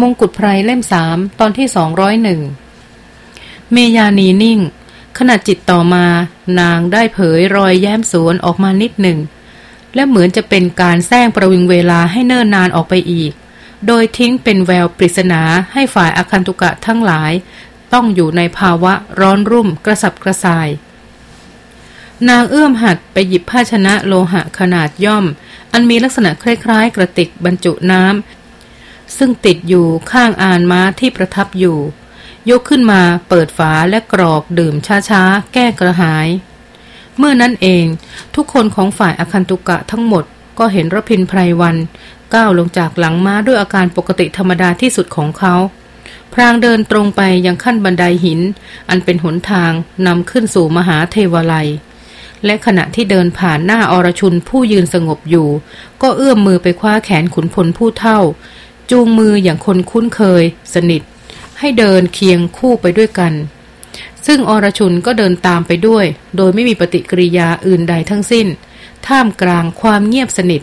มงกุฎไพรเล่มสามตอนที่สองร้อยหนึ่งเมยานีนิ่ง ขณะจิตต่อมา นางได้เผยรอยแย้มสวนออกมานิดหนึ่ง และเหมือนจะเป็นการแซงประวิงเวลาให้เนิ่นนานออกไปอีก โดยทิ้งเป็นแววปริศนาให้ฝ่ายอาคันตุกะทั้งหลาย ต้องอยู่ในภาวะร้อนรุ่มกระสับกระส่าย นางเอื้อมหัดไปหยิบภาชนะโลหะขนาดย่อม อันมีลักษณะคล้ายๆ กระติกบรรจุน้ำ ซึ่งติดอยู่ข้างอานม้าที่ประทับอยู่ ยกขึ้นมาเปิดฝาและกรอกดื่มช้าๆ แก้กระหาย เมื่อนั้นเองทุกคนของฝ่ายอคันตุกะทั้งหมดก็เห็นรพินไพรวันก้าวลงจากหลังม้าด้วยอาการปกติธรรมดาที่สุดของเขา พรางเดินตรงไปยังขั้นบันไดหิน อันเป็นหนทางนำขึ้นสู่มหาเทวาลัย และขณะที่เดินผ่านหน้าอรชุนผู้ยืนสงบอยู่ ก็เอื้อมมือไปคว้าแขนขุนพลผู้เท่า จูงมืออย่างคนคุ้นเคย สนิท ให้เดินเคียงคู่ไปด้วยกัน ซึ่งอรชุนก็เดินตามไปด้วย โดยไม่มีปฏิกิริยาอื่นใดทั้งสิ้น ท่ามกลางความเงียบสนิท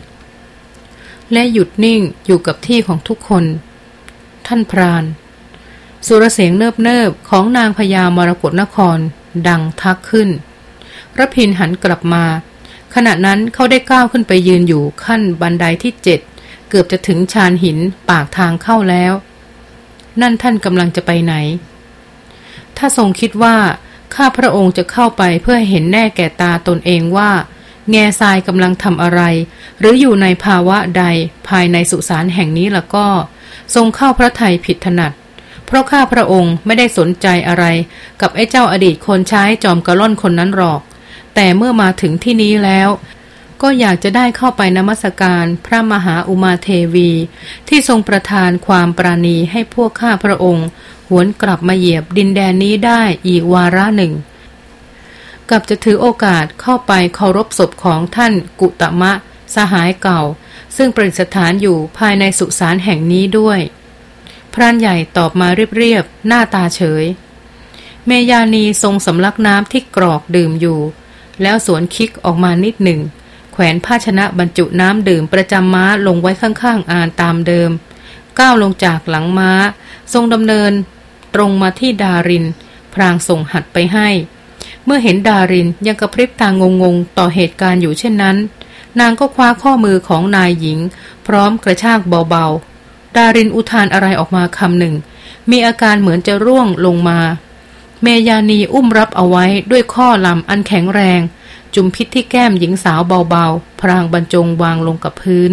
และหยุดนิ่งอยู่กับที่ของทุกคน ท่านพรานสุรเสียงเนิบเนิบของนางพญามรกรนคร ดังทักขึ้นรพินหันกลับมา ขณะนั้นเขาได้ก้าวขึ้นไปยืนอยู่ขั้นบันไดที่เจ็ด เกือบจะถึงชานหินปากทางเข้าแล้ว นั่นท่านกำลังจะไปไหน ถ้าทรงคิดว่า ข้าพระองค์จะเข้าไปเพื่อเห็นแน่แก่ตาตนเองว่า แง่ทรายกำลังทำอะไร หรืออยู่ในภาวะใดภายในสุสานแห่งนี้ละก็ ทรงเข้าพระไทยผิดถนัด เพราะข้าพระองค์ไม่ได้สนใจอะไร กับไอ้เจ้าอดีตคนใช้จอมกระล่อนคนนั้นหรอก แต่เมื่อมาถึงที่นี้แล้ว ก็อยากจะได้เข้าไปนมัสการพระมหาอุมาเทวี ที่ทรงประทานความปราณีให้พวกข้าพระองค์ หวนกลับมาเหยียบดินแดนนี้ได้อีกวาระหนึ่ง กับจะถือโอกาสเข้าไปเคารพศพของท่านกุตมะ สหายเก่า ซึ่งประดิษฐานอยู่ภายในสุสานแห่งนี้ด้วย พรานใหญ่ตอบมาเรียบๆหน้าตาเฉย เมยานีทรงสำลักน้ำที่กรอกดื่มอยู่แล้วสวนคิกออกมานิดหนึ่ง ขวนภาชนะบรรจุน้ำดื่มประจำม้าลงไว้ข้างๆอ่านตามเดิม ก้าวลงจากหลังม้า ทรงดำเนิน ตรงมาที่ดาริน พรางส่งหัดไปให้ เมื่อเห็นดารินยังกระพริบตางงงๆ ต่อเหตุการณ์อยู่เช่นนั้น นางก็คว้าข้อมือของนายหญิง พร้อมกระชากเบาๆ ดารินอุทานอะไรออกมาคำหนึ่ง มีอาการเหมือนจะร่วงลงมา เมยานีอุ้มรับเอาไว้ด้วยข้อลำอันแข็งแรง จุมพิษที่แก้มหญิงสาวเบาๆ พรางบรรจงวางลงกับพื้น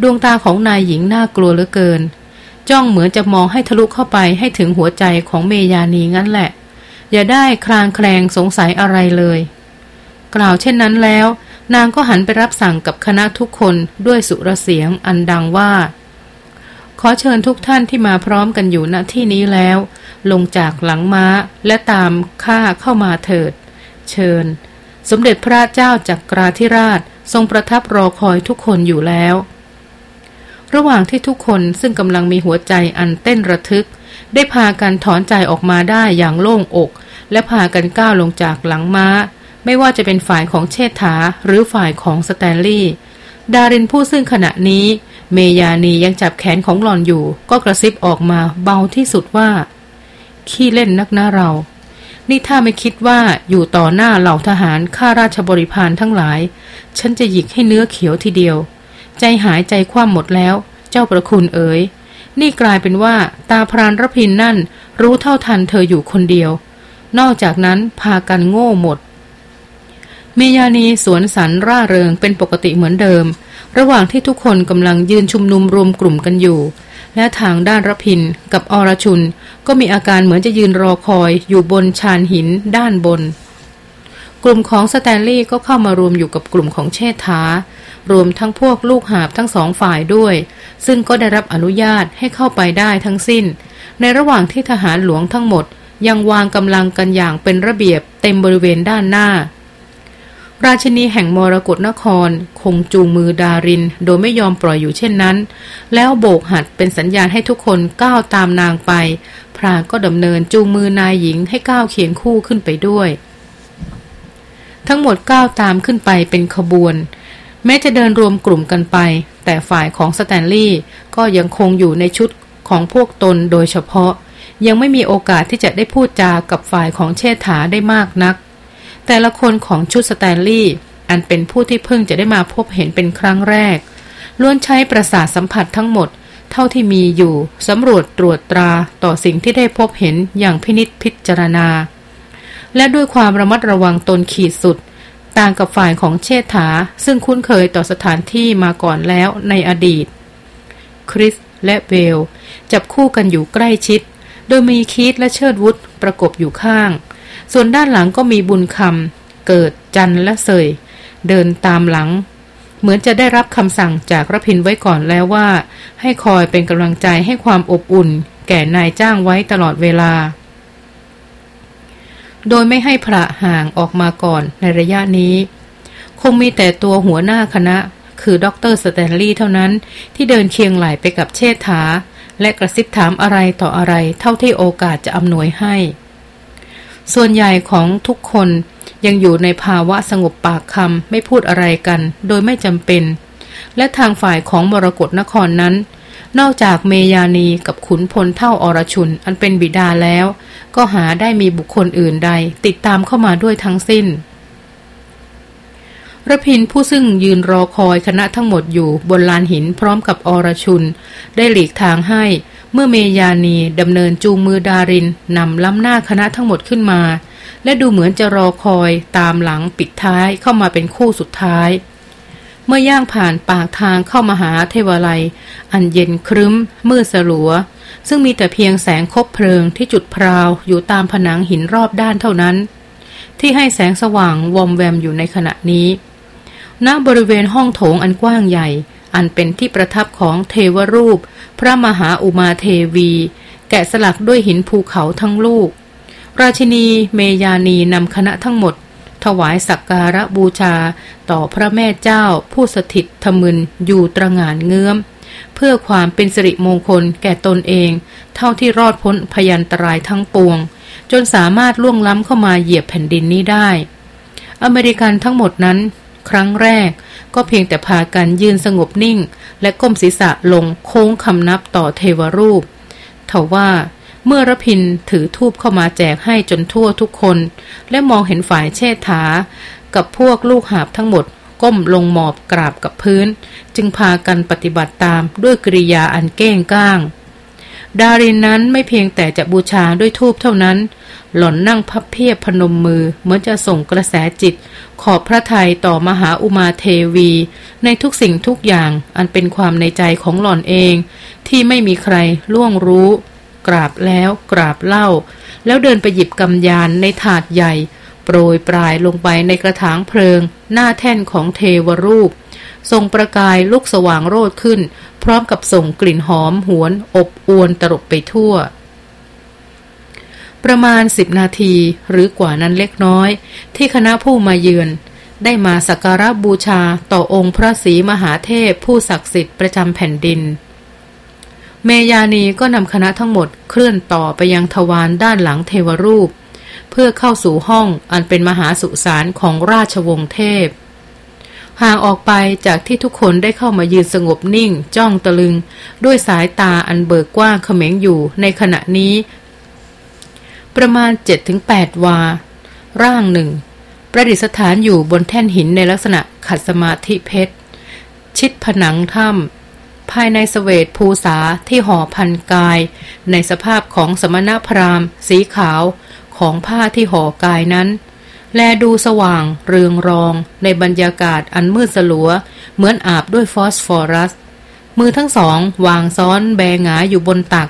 ดวงตาของนายหญิงน่ากลัวเหลือเกิน จ้องเหมือนจะมองให้ทะลุเข้าไปให้ถึงหัวใจของเมยานีงั้นแหละ อย่าได้คลางแคลงสงสัยอะไรเลย กล่าวเช่นนั้นแล้ว นางก็หันไปรับสั่งกับคณะทุกคนด้วยสุรเสียงอันดังว่า ขอเชิญทุกท่านที่มาพร้อมกันอยู่ณที่นี้แล้ว ลงจากหลังม้าและตามข้าเข้ามาเถิด เชิญ สมเด็จพระเจ้าจากกราธิราชทรงประทับรอคอยทุกคนอยู่แล้ว ระหว่างที่ทุกคนซึ่งกำลังมีหัวใจอันเต้นระทึก ได้พากันถอนใจออกมาได้อย่างโล่งอก และพากันก้าวลงจากหลังม้า ไม่ว่าจะเป็นฝ่ายของเชษฐาหรือฝ่ายของสแตนลีย์ดารินผู้ซึ่งขณะนี้เมยานียังจับแขนของหลอนอยู่ ก็กระซิบออกมาเบาที่สุดว่า ขี้เล่นนักหน้าเรา นี่ถ้าไม่คิดว่าอยู่ต่อหน้าเหล่าทหารข้าราชบริพารทั้งหลาย ฉันจะหยิกให้เนื้อเขียวทีเดียว ใจหายใจคว่ำหมดแล้ว เจ้าประคุณเอ๋ยนี่กลายเป็นว่าตาพรานรพินนั่น รู้เท่าทันเธออยู่คนเดียว นอกจากนั้นพากันโง่หมด เมยานีสวนสันร่าเริงเป็นปกติเหมือนเดิม ระหว่างที่ทุกคนกำลังยืนชุมนุมรวมกลุ่มกันอยู่ และทางด้านรพินกับอรชุน ก็มีอาการเหมือนจะยืนรอคอยอยู่บนชานหินด้านบน กลุ่มของสแตนลีย์ก็เข้ามารวมอยู่กับกลุ่มของเชษฐารวมทั้งพวกลูกหาบทั้งสองฝ่ายด้วย ซึ่งก็ได้รับอนุญาตให้เข้าไปได้ทั้งสิ้น ในระหว่างที่ทหารหลวงทั้งหมด ยังวางกำลังกันอย่างเป็นระเบียบเต็มบริเวณด้านหน้า ราชินีแห่งมรกรนคร คงจูงมือดาริน โดยไม่ยอมปล่อยอยู่เช่นนั้น แล้วโบกหัดเป็นสัญญาณให้ทุกคนก้าวตามนางไป พรางก็ดำเนินจูงมือนายหญิงให้ก้าวเคียงคู่ขึ้นไปด้วย ทั้งหมดก้าวตามขึ้นไปเป็นขบวน แม้จะเดินรวมกลุ่มกันไป แต่ฝ่ายของสแตนลีย์ก็ยังคงอยู่ในชุดของพวกตนโดยเฉพาะ ยังไม่มีโอกาสที่จะได้พูดจากับฝ่ายของเชษฐาได้มากนัก แต่ละคนของชุดสแตนลีย์อันเป็นผู้ที่เพิ่งจะได้มาพบเห็นเป็นครั้งแรกล้วนใช้ประสาทสัมผัสทั้งหมด เท่าที่มีอยู่สำรวจตรวจตราต่อสิ่งที่ได้พบเห็นอย่างพินิจพิจารณา และด้วยความระมัดระวังตนขีดสุด ต่างกับฝ่ายของเชษฐา ซึ่งคุ้นเคยต่อสถานที่มาก่อนแล้วในอดีต คริสและเวล จับคู่กันอยู่ใกล้ชิด โดยมีคีตและเชิดวุฒประกบอยู่ข้าง ส่วนด้านหลังก็มีบุญคำเกิดจันและเสย เดินตามหลัง เหมือนจะได้รับคำสั่งจากรพินไว้ก่อนแล้วว่า ให้คอยเป็นกำลังใจให้ความอบอุ่น แก่นายจ้างไว้ตลอดเวลา โดยไม่ให้พระห่างออกมาก่อนในระยะนี้ คงมีแต่ตัวหัวหน้าคณะ คือดรสแตนลีย์เท่านั้นที่เดินเคียงไหลไปกับเชษฐา และกระซิบถามอะไรต่ออะไรเท่าที่โอกาสจะอำนวยให้ ส่วนใหญ่ของทุกคนยังอยู่ในภาวะสงบปากคำไม่พูดอะไรกัน โดยไม่จำเป็น และทางฝ่ายของมรกรนครนั้น นอกจากเมยานีกับขุนพลเท่าอรชุนอันเป็นบิดาแล้ว ก็หาได้มีบุคคลอื่นใด ติดตามเข้ามาด้วยทั้งสิ้นระพินผู้ซึ่งยืนรอคอยคณะทั้งหมดอยู่บนลานหินพร้อมกับอรชุน ได้หลีกทางให้ เมื่อเมยานีดำเนินจูงมือดารินนำล้ำหน้าคณะทั้งหมดขึ้นมา และดูเหมือนจะรอคอยตามหลังปิดท้ายเข้ามาเป็นคู่สุดท้าย เมื่อย่างผ่านปากทางเข้ามาหาเทวาลัย อันเย็นครึ้ม มืดสลัว ซึ่งมีแต่เพียงแสงคบเพลิงที่จุดพราวอยู่ตามผนังหินรอบด้านเท่านั้น ที่ให้แสงสว่างวอมแวมอยู่ในขณะนี้ณบริเวณห้องโถงอันกว้างใหญ่ อันเป็นที่ประทับของเทวรูป พระมหาอุมาเทวี แกะสลักด้วยหินภูเขาทั้งลูก ราชินีเมยานีนำคณะทั้งหมด ถวายสักการะบูชาต่อพระแม่เจ้า ผู้สถิตทมึนอยู่ตรงานเงื้อม เพื่อความเป็นสิริมงคลแก่ตนเอง เท่าที่รอดพ้นพยันตรายทั้งปวง จนสามารถล่วงล้ำเข้ามาเหยียบแผ่นดินนี้ได้ อเมริกันทั้งหมดนั้น ครั้งแรก ก็เพียงแต่พากันยืนสงบนิ่ง และก้มศีรษะลงโค้งคำนับต่อเทวรูปทว่าเมื่อรพินถือทูบเข้ามาแจกให้จนทั่วทุกคน และมองเห็นฝ่ายเชษฐา กับพวกลูกหาบทั้งหมด ก้มลงหมอบกราบกับพื้น จึงพากันปฏิบัติตามด้วยกริยาอันเก้งก้าง ดารินนั้นไม่เพียงแต่จะบูชาด้วยทูบเท่านั้น หล่อนนั่งพับเพียบพนมมือ เหมือนจะส่งกระแสจิต ขอบพระทัยต่อมหาอุมาเทวี ในทุกสิ่งทุกอย่างอันเป็นความในใจของหล่อนเอง ที่ไม่มีใครล่วงรู้ กราบแล้วกราบเล่า แล้วเดินไปหยิบกำยานในถาดใหญ่ โปรยปลายลงไปในกระถางเพลิง หน้าแท่นของเทวรูปทรงประกายลุกสว่างโรดขึ้น พร้อมกับส่งกลิ่นหอมหวน อบอวนตรบไปทั่ว ประมาณสิบนาทีหรือกว่านั้นเล็กน้อย ที่คณะผู้มาเยือน ได้มาสักการะบูชาต่อองค์พระศรีมหาเทพผู้ศักดิ์สิทธิ์ประจำแผ่นดิน เมยานีก็นำคณะทั้งหมดเคลื่อนต่อไปยังทวารด้านหลังเทวรูป เพื่อเข้าสู่ห้องอันเป็นมหาสุสานของราชวงศ์เทพ ห่างออกไปจากที่ทุกคนได้เข้ามายืนสงบนิ่ง จ้องตะลึง ด้วยสายตาอันเบิกกว้างเขม็งอยู่ในขณะนี้ ประมาณ 7-8 วา ร่างหนึ่ง ประดิษฐานอยู่บนแท่นหินในลักษณะขัดสมาธิเพชร ชิดผนังถ้ำภายในสเวตภูษาที่ห่อพันกาย ในสภาพของสมณพราหมณ์ สีขาวของผ้าที่ห่อกายนั้น แลดูสว่างเรืองรอง ในบรรยากาศอันมืดสลัว เหมือนอาบด้วยฟอสฟอรัส มือทั้งสอง วางซ้อนแบงหงาอยู่บนตัก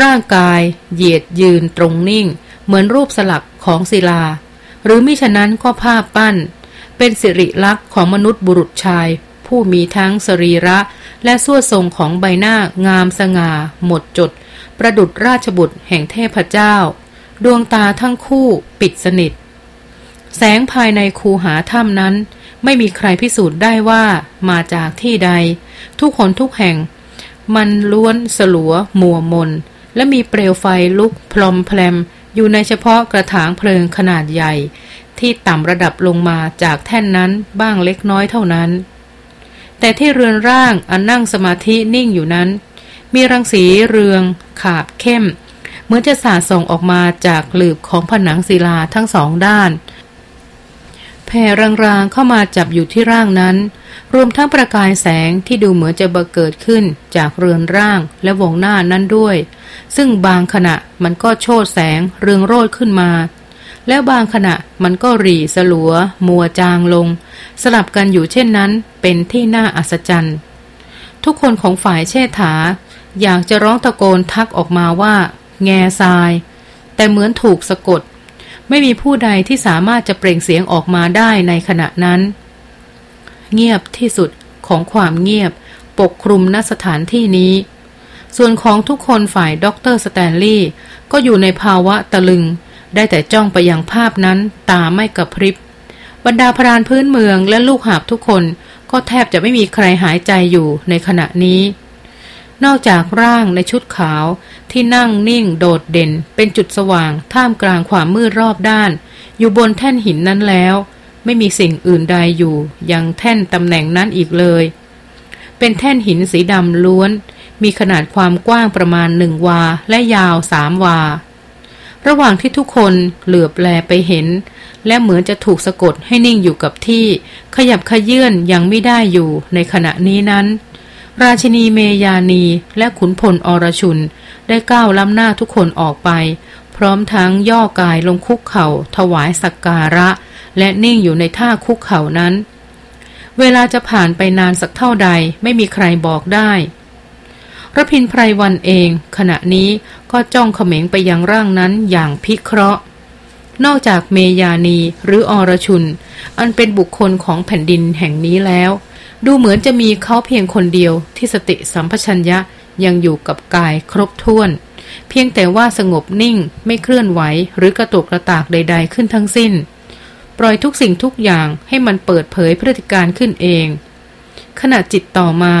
ร่างกายเหยียดยืนตรงนิ่ง เหมือนรูปสลักของศิลา หรือมิฉะนั้นก็ภาพปั้น เป็นสิริลักษณ์ของมนุษย์บุรุษชาย ผู้มีทั้งสรีระ และส่วทรงของใบหน้างามสง่า หมดจด ประดุดราชบุตรแห่งเทพเจ้า ดวงตาทั้งคู่ปิดสนิท แสงภายในคูหาถ้ำนั้น ไม่มีใครพิสูจน์ได้ว่ามาจากที่ใด ทุกคนทุกแห่ง มันล้วนสลัวมัวมน และมีเปลวไฟลุกพลอมแพลม อยู่ในเฉพาะกระถางเพลิงขนาดใหญ่ ที่ต่ำระดับลงมาจากแท่นนั้นบ้างเล็กน้อยเท่านั้น แต่ที่เรือนร่างอันนั่งสมาธินิ่งอยู่นั้น มีรังสีเรือง ขาบเข้ม เหมือนจะสาดส่งออกมาจากหลืบของผนังศิลาทั้งสองด้าน แผ่รางๆเข้ามาจับอยู่ที่ร่างนั้น รวมทั้งประกายแสงที่ดูเหมือนจะบังเกิดขึ้นจากเรือนร่างและวงหน้านั้นด้วย ซึ่งบางขณะมันก็โชดแสงเรืองโรดขึ้นมา แล้วบางขณะมันก็รีสลัว มัวจางลง สลับกันอยู่เช่นนั้นเป็นที่น่าอัศจรรย์ ทุกคนของฝ่ายเชษฐา อยากจะร้องตะโกนทักออกมาว่า แง่ทราย แต่เหมือนถูกสะกด ไม่มีผู้ใดที่สามารถจะเปล่งเสียงออกมาได้ในขณะนั้น เงียบที่สุดของความเงียบปกคลุมณสถานที่นี้ ส่วนของทุกคนฝ่ายด็อกเตอร์สแตนลีย์ก็อยู่ในภาวะตะลึง ได้แต่จ้องไปยังภาพนั้นตาไม่กระพริบ บรรดาพรานพื้นเมืองและลูกหาบทุกคนก็แทบจะไม่มีใครหายใจอยู่ในขณะนี้ นอกจากร่างในชุดขาว ที่นั่งนิ่งโดดเด่น เป็นจุดสว่างท่ามกลางความมืดรอบด้าน อยู่บนแท่นหินนั้นแล้ว ไม่มีสิ่งอื่นใดอยู่ ยังแท่นตำแหน่งนั้นอีกเลย เป็นแท่นหินสีดำล้วน มีขนาดความกว้างประมาณหนึ่งวาและยาวสามวา ระหว่างที่ทุกคนเหลือบแลไปเห็น และเหมือนจะถูกสะกดให้นิ่งอยู่กับที่ ขยับขยื่นยังไม่ได้อยู่ในขณะนี้นั้น ราชินีเมยานีและขุนพลอรชุน ได้ก้าวล้ำหน้าทุกคนออกไป พร้อมทั้งย่อกายลงคุกเขา่า ถวายสักการะ และนิ่งอยู่ในท่าคุกเข่านั้น เวลาจะผ่านไปนานสักเท่าใดไม่มีใครบอกได้ระพินไพรวันเอง ขณะนี้ก็จ้องเขม็งไปยังร่างนั้นอย่างพิเคราะห์ นอกจากเมยานีหรืออรชุน อันเป็นบุคคลของแผ่นดินแห่งนี้แล้ว ดูเหมือนจะมีเขาเพียงคนเดียวที่สติสัมปชัญญะยังอยู่กับกายครบถ้วน เพียงแต่ว่าสงบนิ่งไม่เคลื่อนไหวหรือกระตุกกระตากใด ๆ ขึ้นทั้งสิ้น ปล่อยทุกสิ่งทุกอย่างให้มันเปิดเผยพฤติการขึ้นเอง ขณะจิตต่อมา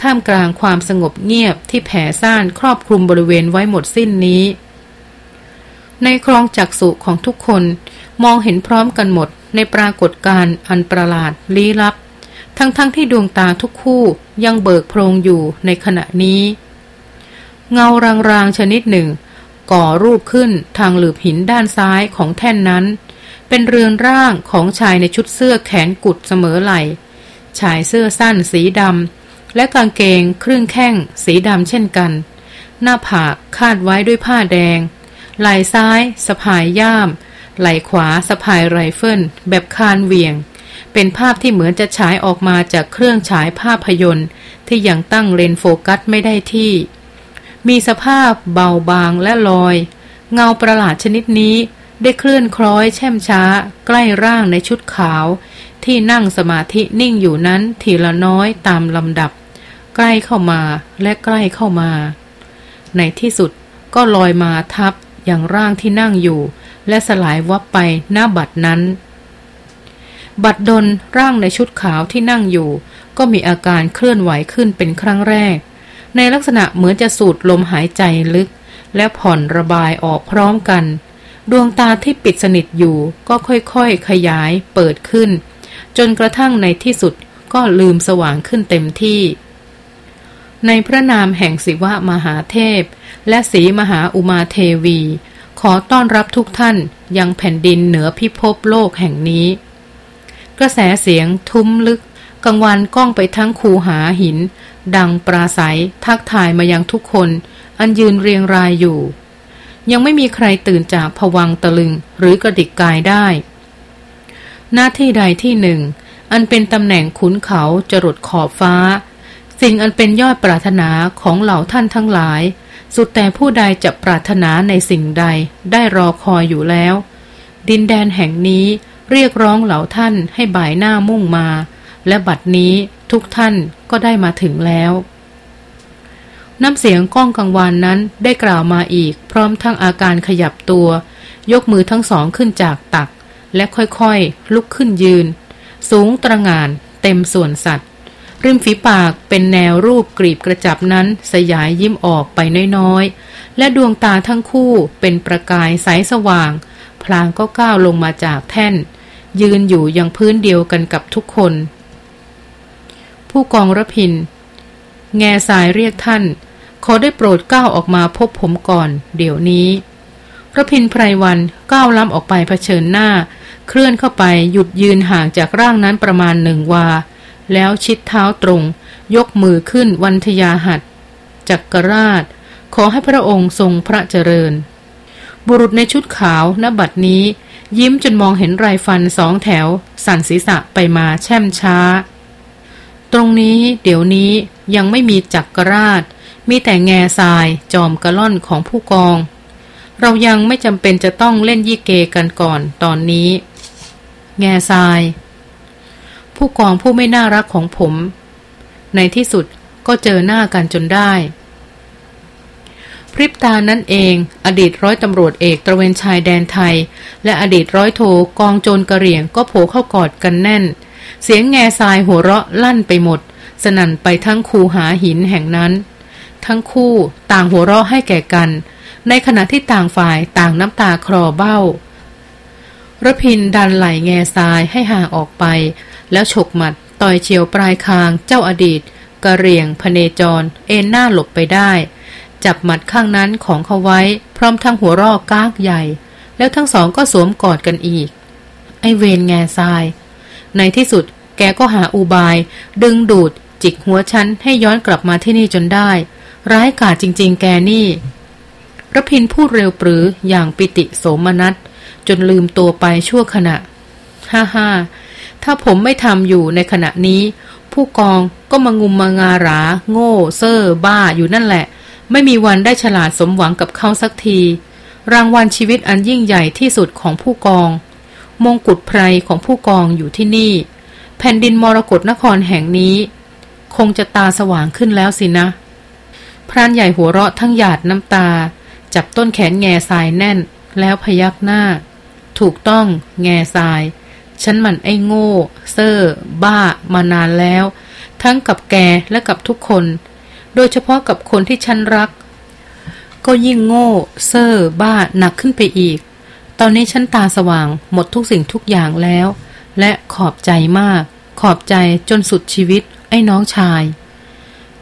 ท่ามกลางความสงบเงียบที่แผ่ซ่านครอบคลุมบริเวณไว้หมดสิ้นนี้ ในคลองจักสุของทุกคนมองเห็นพร้อมกันหมดในปรากฏการณ์อันประหลาดลี้ลับ ทั้งๆทที่ดวงตาทุกคู่ยังเบิกโพรงอยู่ในขณะนี้ เงารางๆชนิดหนึ่ง ก่อรูปขึ้นทางหลืบหินด้านซ้ายของแท่นนั้น เป็นเรือนร่างของชายในชุดเสื้อแขนกุดเสมอไหลชายเสื้อสั้นสีดำและกางเกงครึ่งแข้งสีดำเช่นกัน หน้าผากคาดไว้ด้วยผ้าแดง ไหล่ซ้ายสะพายย่าม ไหล่ขวาสะพายไรเฟิลแบบคานเหวี่ยง เป็นภาพที่เหมือนจะฉายออกมาจากเครื่องฉายภาพยนตร์ ที่ยังตั้งเลนส์โฟกัสไม่ได้ที่ มีสภาพเบาบางและลอย เงาประหลาดชนิดนี้ได้เคลื่อนคล้อยแช่มช้า ใกล้ร่างในชุดขาว ที่นั่งสมาธินิ่งอยู่นั้นทีละน้อยตามลำดับ ใกล้เข้ามาและใกล้เข้ามา ในที่สุดก็ลอยมาทับอย่างร่างที่นั่งอยู่ และสลายวับไปหน้าบัดนั้น บัดดลร่างในชุดขาวที่นั่งอยู่ ก็มีอาการเคลื่อนไหวขึ้นเป็นครั้งแรก ในลักษณะเหมือนจะสูดลมหายใจลึก และผ่อนระบายออกพร้อมกัน ดวงตาที่ปิดสนิทอยู่ก็ค่อยๆขยายเปิดขึ้น จนกระทั่งในที่สุดก็ลืมสว่างขึ้นเต็มที่ ในพระนามแห่งศิวะมหาเทพ และสีมหาอุมาเทวี ขอต้อนรับทุกท่านยังแผ่นดินเหนือพิภพโลกแห่งนี้ กระแสเสียงทุ้มลึกกังวันก้องไปทั้งคูหาหิน ดังปราศัยทักทายมายังทุกคน อันยืนเรียงรายอยู่ ยังไม่มีใครตื่นจากผวังตะลึงหรือกระดิกกายได้ หน้าที่ใดที่หนึ่ง อันเป็นตำแหน่งขุนเขาจรดขอบฟ้า สิ่งอันเป็นยอดปรารถนาของเหล่าท่านทั้งหลาย สุดแต่ผู้ใดจะปรารถนาในสิ่งใดได้รอคอยอยู่แล้ว ดินแดนแห่งนี้ เรียกร้องเหล่าท่านให้บ่ายหน้ามุ่งมา และบัดนี้ทุกท่านก็ได้มาถึงแล้ว น้ำเสียงก้องกังวานนั้นได้กล่าวมาอีก พร้อมทั้งอาการขยับตัว ยกมือทั้งสองขึ้นจากตัก และค่อยๆ ลุกขึ้นยืน สูงตระงานเต็มส่วนสัตว์ ริมฝีปากเป็นแนวรูปกรีบกระจับนั้นสยายยิ้มออกไปน้อยๆ และดวงตาทั้งคู่เป็นประกายใสสว่าง พลางก็ก้าวลงมาจากแท่น ยืนอยู่ยังพื้นเดียวกันกับทุกคน ผู้กองระพิน แง่สายเรียกท่าน ขอได้โปรดก้าวออกมาพบผมก่อน เดี๋ยวนี้ระพินไพรวันก้าวล้ำออกไปเผชิญหน้า เคลื่อนเข้าไปหยุดยืนห่างจากร่างนั้นประมาณหนึ่งวา แล้วชิดเท้าตรง ยกมือขึ้นวันทยาหัดจักรราช ขอให้พระองค์ทรงพระเจริญ บุรุษในชุดขาวนบัดนี้ ยิ้มจนมองเห็นไรฟันสองแถว สั่นศีรษะไปมาแช่มช้า ตรงนี้เดี๋ยวนี้ยังไม่มีจักรราช มีแต่แง่ทรายจอมกระล่อนของผู้กอง เรายังไม่จำเป็นจะต้องเล่นยี่เกกันก่อนตอนนี้ แง่ทราย ผู้กองผู้ไม่น่ารักของผม ในที่สุดก็เจอหน้ากันจนได้ พริบตานั่นเอง อดีตร้อยตำรวจเอกตระเวนชายแดนไทย และอดีตร้อยโทกองโจรกระเหรี่ยงก็โผล่เข้ากอดกันแน่น เสียงแง่ทรายหัวเราะลั่นไปหมด สนั่นไปทั้งคูหาหินแห่งนั้น ทั้งคู่ต่างหัวเราะให้แก่กัน ในขณะที่ต่างฝ่ายต่างน้ำตาคลอเบ้าระพินดันไหลแง่ทรายให้ห่างออกไป แล้วฉกหมัดต่อยเฉียวปลายคางเจ้าอดีตกระเรียงพเนจร เอ็นหน้าหลบไปได้ จับหมัดข้างนั้นของเขาไว้ พร้อมทั้งหัวรอกก้ากใหญ่ แล้วทั้งสองก็สวมกอดกันอีก ไอเวนแง่ทราย ในที่สุดแกก็หาอุบาย ดึงดูด จิกหัวฉันให้ย้อนกลับมาที่นี่จนได้ ร้ายกาจจริง ๆ แกนี่ระพินพูดเร็วปรืออย่างปิติโสมนัส จนลืมตัวไปชั่วขณะ ฮ่าฮ่าถ้าผมไม่ทำอยู่ในขณะนี้ ผู้กองก็มางุมมางารา โง่ เซ่อบ้าอยู่นั่นแหละ ไม่มีวันได้ฉลาดสมหวังกับเขาสักที รางวัลชีวิตอันยิ่งใหญ่ที่สุดของผู้กอง มงกุฎไพรของผู้กองอยู่ที่นี่ แผ่นดินมรกรนครแห่งนี้ คงจะตาสว่างขึ้นแล้วสินะ พรานใหญ่หัวเราะทั้งหยาดน้ำตา จับต้นแขนแง่ทรายแน่น แล้วพยักหน้า ถูกต้อง แง่ทรายฉันมันไอ้โง่ เซอร์บ้ามานานแล้ว ทั้งกับแกและกับทุกคน โดยเฉพาะกับคนที่ฉันรัก ก็ยิ่งโง่ เซอร์บ้าหนักขึ้นไปอีก ตอนนี้ฉันตาสว่างหมดทุกสิ่งทุกอย่างแล้ว และขอบใจมาก ขอบใจจนสุดชีวิต ไอ้น้องชาย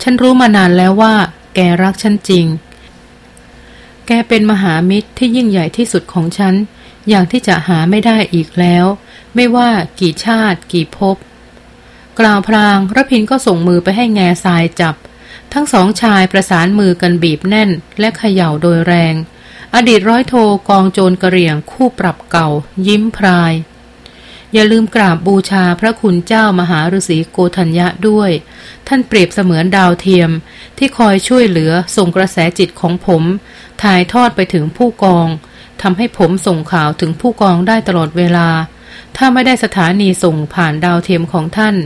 ฉันรู้มานานแล้วว่า แกรักฉันจริง แกเป็นมหามิตรที่ยิ่งใหญ่ที่สุดของฉัน อย่างที่จะหาไม่ได้อีกแล้ว ไม่ว่ากี่ชาติ กี่ภพกล่าวพลางระพินก็ส่งมือไปให้แง่ทรายจับ ทั้งสองชายประสานมือกันบีบแน่นและเขย่าโดยแรง อดีตร้อยโทกองโจรกระเรียงคู่ปรับเก่า ยิ้มพราย อย่าลืมกราบบูชาพระคุณเจ้ามหาฤาษีโกธัญญะด้วย ท่านเปรียบเสมือนดาวเทียม ที่คอยช่วยเหลือส่งกระแสจิตของผม ถ่ายทอดไปถึงผู้กองทำให้ผมส่งข่าวถึงผู้กองได้ตลอดเวลา ถ้าไม่ได้สถานีส่งผ่านดาวเทียมของท่าน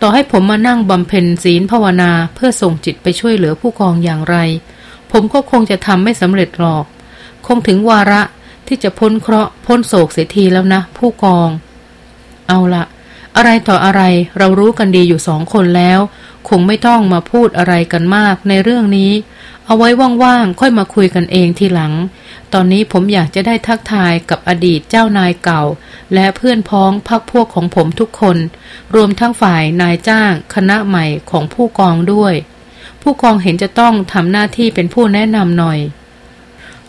ต่อให้ผมมานั่งบำเพ็ญศีลภาวนาเพื่อส่งจิตไปช่วยเหลือผู้กองอย่างไร ผมก็คงจะทำไม่สำเร็จหรอก คงถึงวาระที่จะพ้นเคราะห์พ้นโศกเสียทีแล้วนะ ผู้กอง เอาละ อะไรต่ออะไรเรารู้กันดีอยู่สองคนแล้ว คงไม่ต้องมาพูดอะไรกันมากในเรื่องนี้ เอาไว้ว่างๆค่อยมาคุยกันเองทีหลัง ตอนนี้ผมอยากจะได้ทักทายกับอดีตเจ้านายเก่า และเพื่อนพ้องพักพวกของผมทุกคน รวมทั้งฝ่ายนายจ้าง คณะใหม่ของผู้กองด้วย ผู้กองเห็นจะต้องทำหน้าที่เป็นผู้แนะนำหน่อย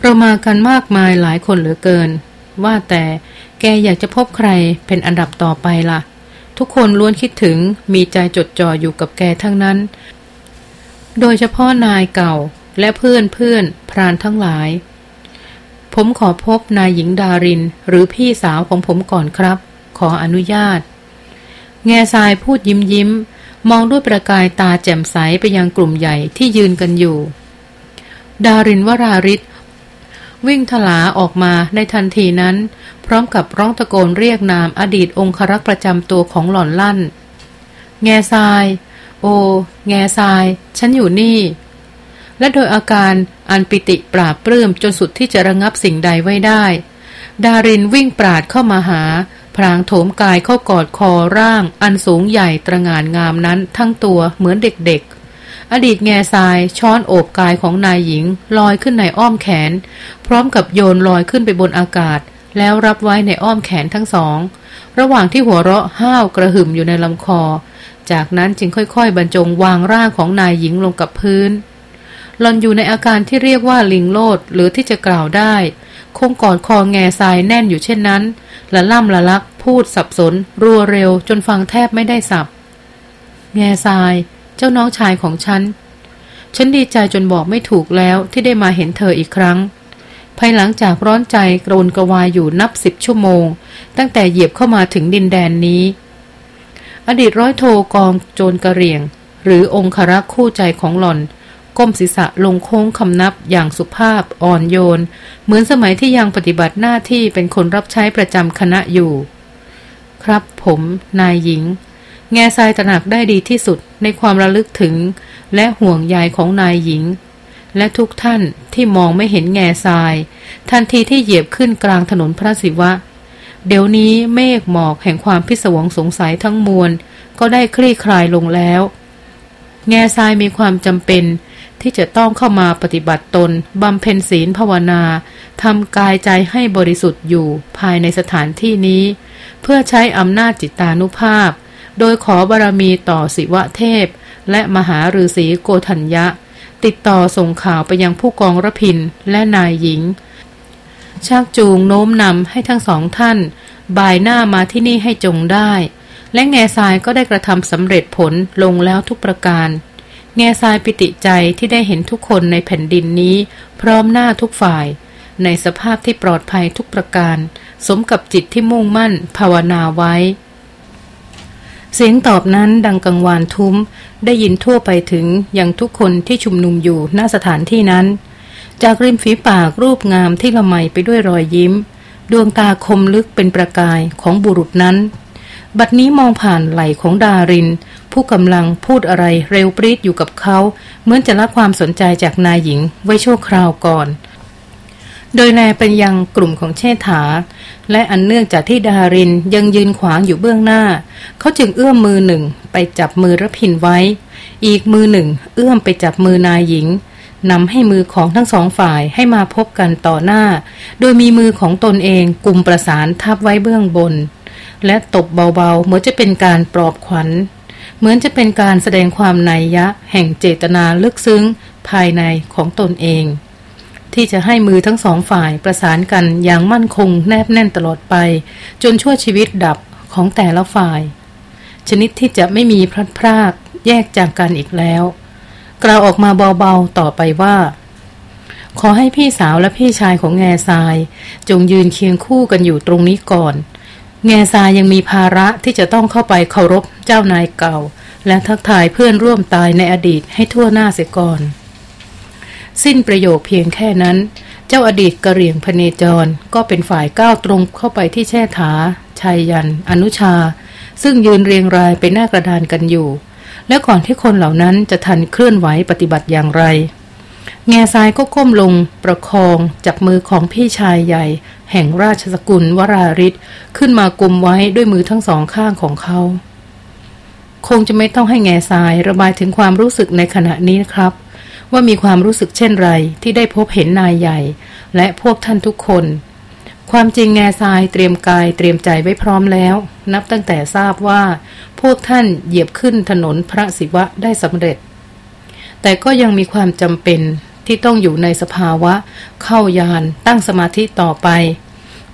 เรามากันมากมายหลายคนเหลือเกิน ว่าแต่แกอยากจะพบใครเป็นอันดับต่อไปละ่ะ ทุกคนล้วนคิดถึงมีใจจดจ่ออยู่กับแกทั้งนั้น โดยเฉพาะนายเก่าและเพื่อนเพื่อนพรานทั้งหลาย ผมขอพบนายหญิงดาริน หรือพี่สาวของผมก่อนครับ ขออนุญาต แง่ทรายพูดยิ้มยิ้ม มองด้วยประกายตาแจ่มใสไปยังกลุ่มใหญ่ที่ยืนกันอยู่ ดารินวราริศ วิ่งถลาออกมาในทันทีนั้น พร้อมกับร้องตะโกนเรียกนามอดีตองครักษ์ประจำตัวของหล่อนลั่น แง่ทราย โอ แง่ทราย ฉันอยู่นี่ และโดยอาการอันปิติปราบปลื้มจนสุดที่จะระงับสิ่งใดไว้ได้ ดารินวิ่งปราดเข้ามาหา พรางโถมกายเข้ากอดคอร่าง อันสูงใหญ่ตระงานงามนั้นทั้งตัวเหมือนเด็กๆ อดีตแง่ทรายช้อนโอบกายของนายหญิง ลอยขึ้นในอ้อมแขน พร้อมกับโยนลอยขึ้นไปบนอากาศ แล้วรับไว้ในอ้อมแขนทั้งสอง ระหว่างที่หัวเราะห้าวกระหึ่มอยู่ในลำคอ จากนั้นจึงค่อยๆ บรรจงวางร่างของนายหญิงลงกับพื้นหลอนอยู่ในอาการที่เรียกว่าลิงโลดหรือที่จะกล่าวได้ คงกอดคอแง่ทรายแน่นอยู่เช่นนั้นละล่ำละลักพูดสับสน รัวเร็วจนฟังแทบไม่ได้สับ แง่ทราย เจ้าน้องชายของฉัน ฉันดีใจจนบอกไม่ถูกแล้วที่ได้มาเห็นเธออีกครั้ง ภายหลังจากร้อนใจกรนกระวายอยู่นับสิบชั่วโมง ตั้งแต่เหยียบเข้ามาถึงดินแดนนี้ อดีตร้อยโทกองโจรกระเรียง หรือองครักษ์คู่ใจของหล่อนก้มศีรษะลงโค้งคำนับอย่างสุภาพอ่อนโยน เหมือนสมัยที่ยังปฏิบัติหน้าที่เป็นคนรับใช้ประจำคณะอยู่ ครับผม นายหญิง แง่ทรายตระหนักได้ดีที่สุดในความระลึกถึง และห่วงใยของนายหญิง และทุกท่านที่มองไม่เห็นแง่ทราย ทันทีที่เหยียบขึ้นกลางถนนพระศิวะ เดี๋ยวนี้เมฆหมอกแห่งความพิศวงสงสัยทั้งมวล ก็ได้คลี่คลายลงแล้ว แง่ทรายมีความจำเป็นที่จะต้องเข้ามาปฏิบัติตนบำเพ็ญศีลภาวนาทำกายใจให้บริสุทธิ์อยู่ภายในสถานที่นี้ เพื่อใช้อำนาจจิตานุภาพ โดยขอบารมีต่อสิวะเทพ และมหาฤาษีโกธัญญะ ติดต่อส่งข่าวไปยังผู้กองระพินและนายหญิง ชักจูงโน้มนำให้ทั้งสองท่านบายหน้ามาที่นี่ให้จงได้ และแง่ทรายก็ได้กระทำสำเร็จผลลงแล้วทุกประการแง่ทรายปิติใจที่ได้เห็นทุกคนในแผ่นดินนี้ พร้อมหน้าทุกฝ่าย ในสภาพที่ปลอดภัยทุกประการ สมกับจิตที่มุ่งมั่นภาวนาไว้ เสียงตอบนั้นดังกังวานทุ้ม ได้ยินทั่วไปถึงอย่างทุกคนที่ชุมนุมอยู่หน้าสถานที่นั้น จากริมฝีปากรูปงามที่ละไมไปด้วยรอยยิ้ม ดวงตาคมลึกเป็นประกายของบุรุษนั้น บัดนี้มองผ่านไหลของดาริน ผู้กำลังพูดอะไรเร็วปรีดอยู่กับเขา เหมือนจะรับความสนใจจากนายหญิงไว้ชั่วคราวก่อน โดยแลเป็นยังกลุ่มของเชษฐา และอันเนื่องจากที่ดารินยังยืนขวางอยู่เบื้องหน้า เขาจึงเอื้อมมือหนึ่งไปจับมือรพินไว้ อีกมือหนึ่ง เอื้อมไปจับมือนายหญิงนำให้มือของทั้งสองฝ่ายให้มาพบกันต่อหน้า โดยมีมือของตนเองกลุ่มประสานทับไว้เบื้องบน และตบเบาๆ เหมือนจะเป็นการปลอบขวัญ เหมือนจะเป็นการแสดงความในยะแห่งเจตนาลึกซึ้งภายในของตนเอง ที่จะให้มือทั้งสองฝ่ายประสานกันอย่างมั่นคงแนบแน่นตลอดไป จนชั่วชีวิตดับของแต่ละฝ่าย ชนิดที่จะไม่มีพลัดพรากแยกจากกันอีกแล้ว กล่าวออกมาเบาๆต่อไปว่า ขอให้พี่สาวและพี่ชายของแง่ทราย จงยืนเคียงคู่กันอยู่ตรงนี้ก่อน แง่ทรายยังมีภาระที่จะต้องเข้าไปเคารพเจ้านายเก่า และทักทายเพื่อนร่วมตายในอดีตให้ทั่วหน้าเสียก่อน สิ้นประโยคเพียงแค่นั้น เจ้าอดีตกระเรียงพเนจรก็เป็นฝ่ายก้าวตรงเข้าไปที่แช่ถาชายยัน อนุชา ซึ่งยืนเรียงรายไปหน้ากระดานกันอยู่ และก่อนที่คนเหล่านั้นจะทันเคลื่อนไหวปฏิบัติอย่างไร แง่ทรายก็ก้มลง ประคอง จับมือของพี่ชายใหญ่ แห่งราชสกุลวราริศขึ้นมากุมไว้ด้วยมือทั้งสองข้างของเขา คงจะไม่ต้องให้แง่ทรายระบายถึงความรู้สึกในขณะนี้นะครับ ว่ามีความรู้สึกเช่นไรที่ได้พบเห็นนายใหญ่ และพวกท่านทุกคน ความจริงแง่ทรายเตรียมกายเตรียมใจไว้พร้อมแล้ว นับตั้งแต่ทราบว่า พวกท่านเหยียบขึ้นถนนพระศิวะได้สำเร็จ แต่ก็ยังมีความจำเป็นที่ต้องอยู่ในสภาวะ เข้ายานตั้งสมาธิต่อไป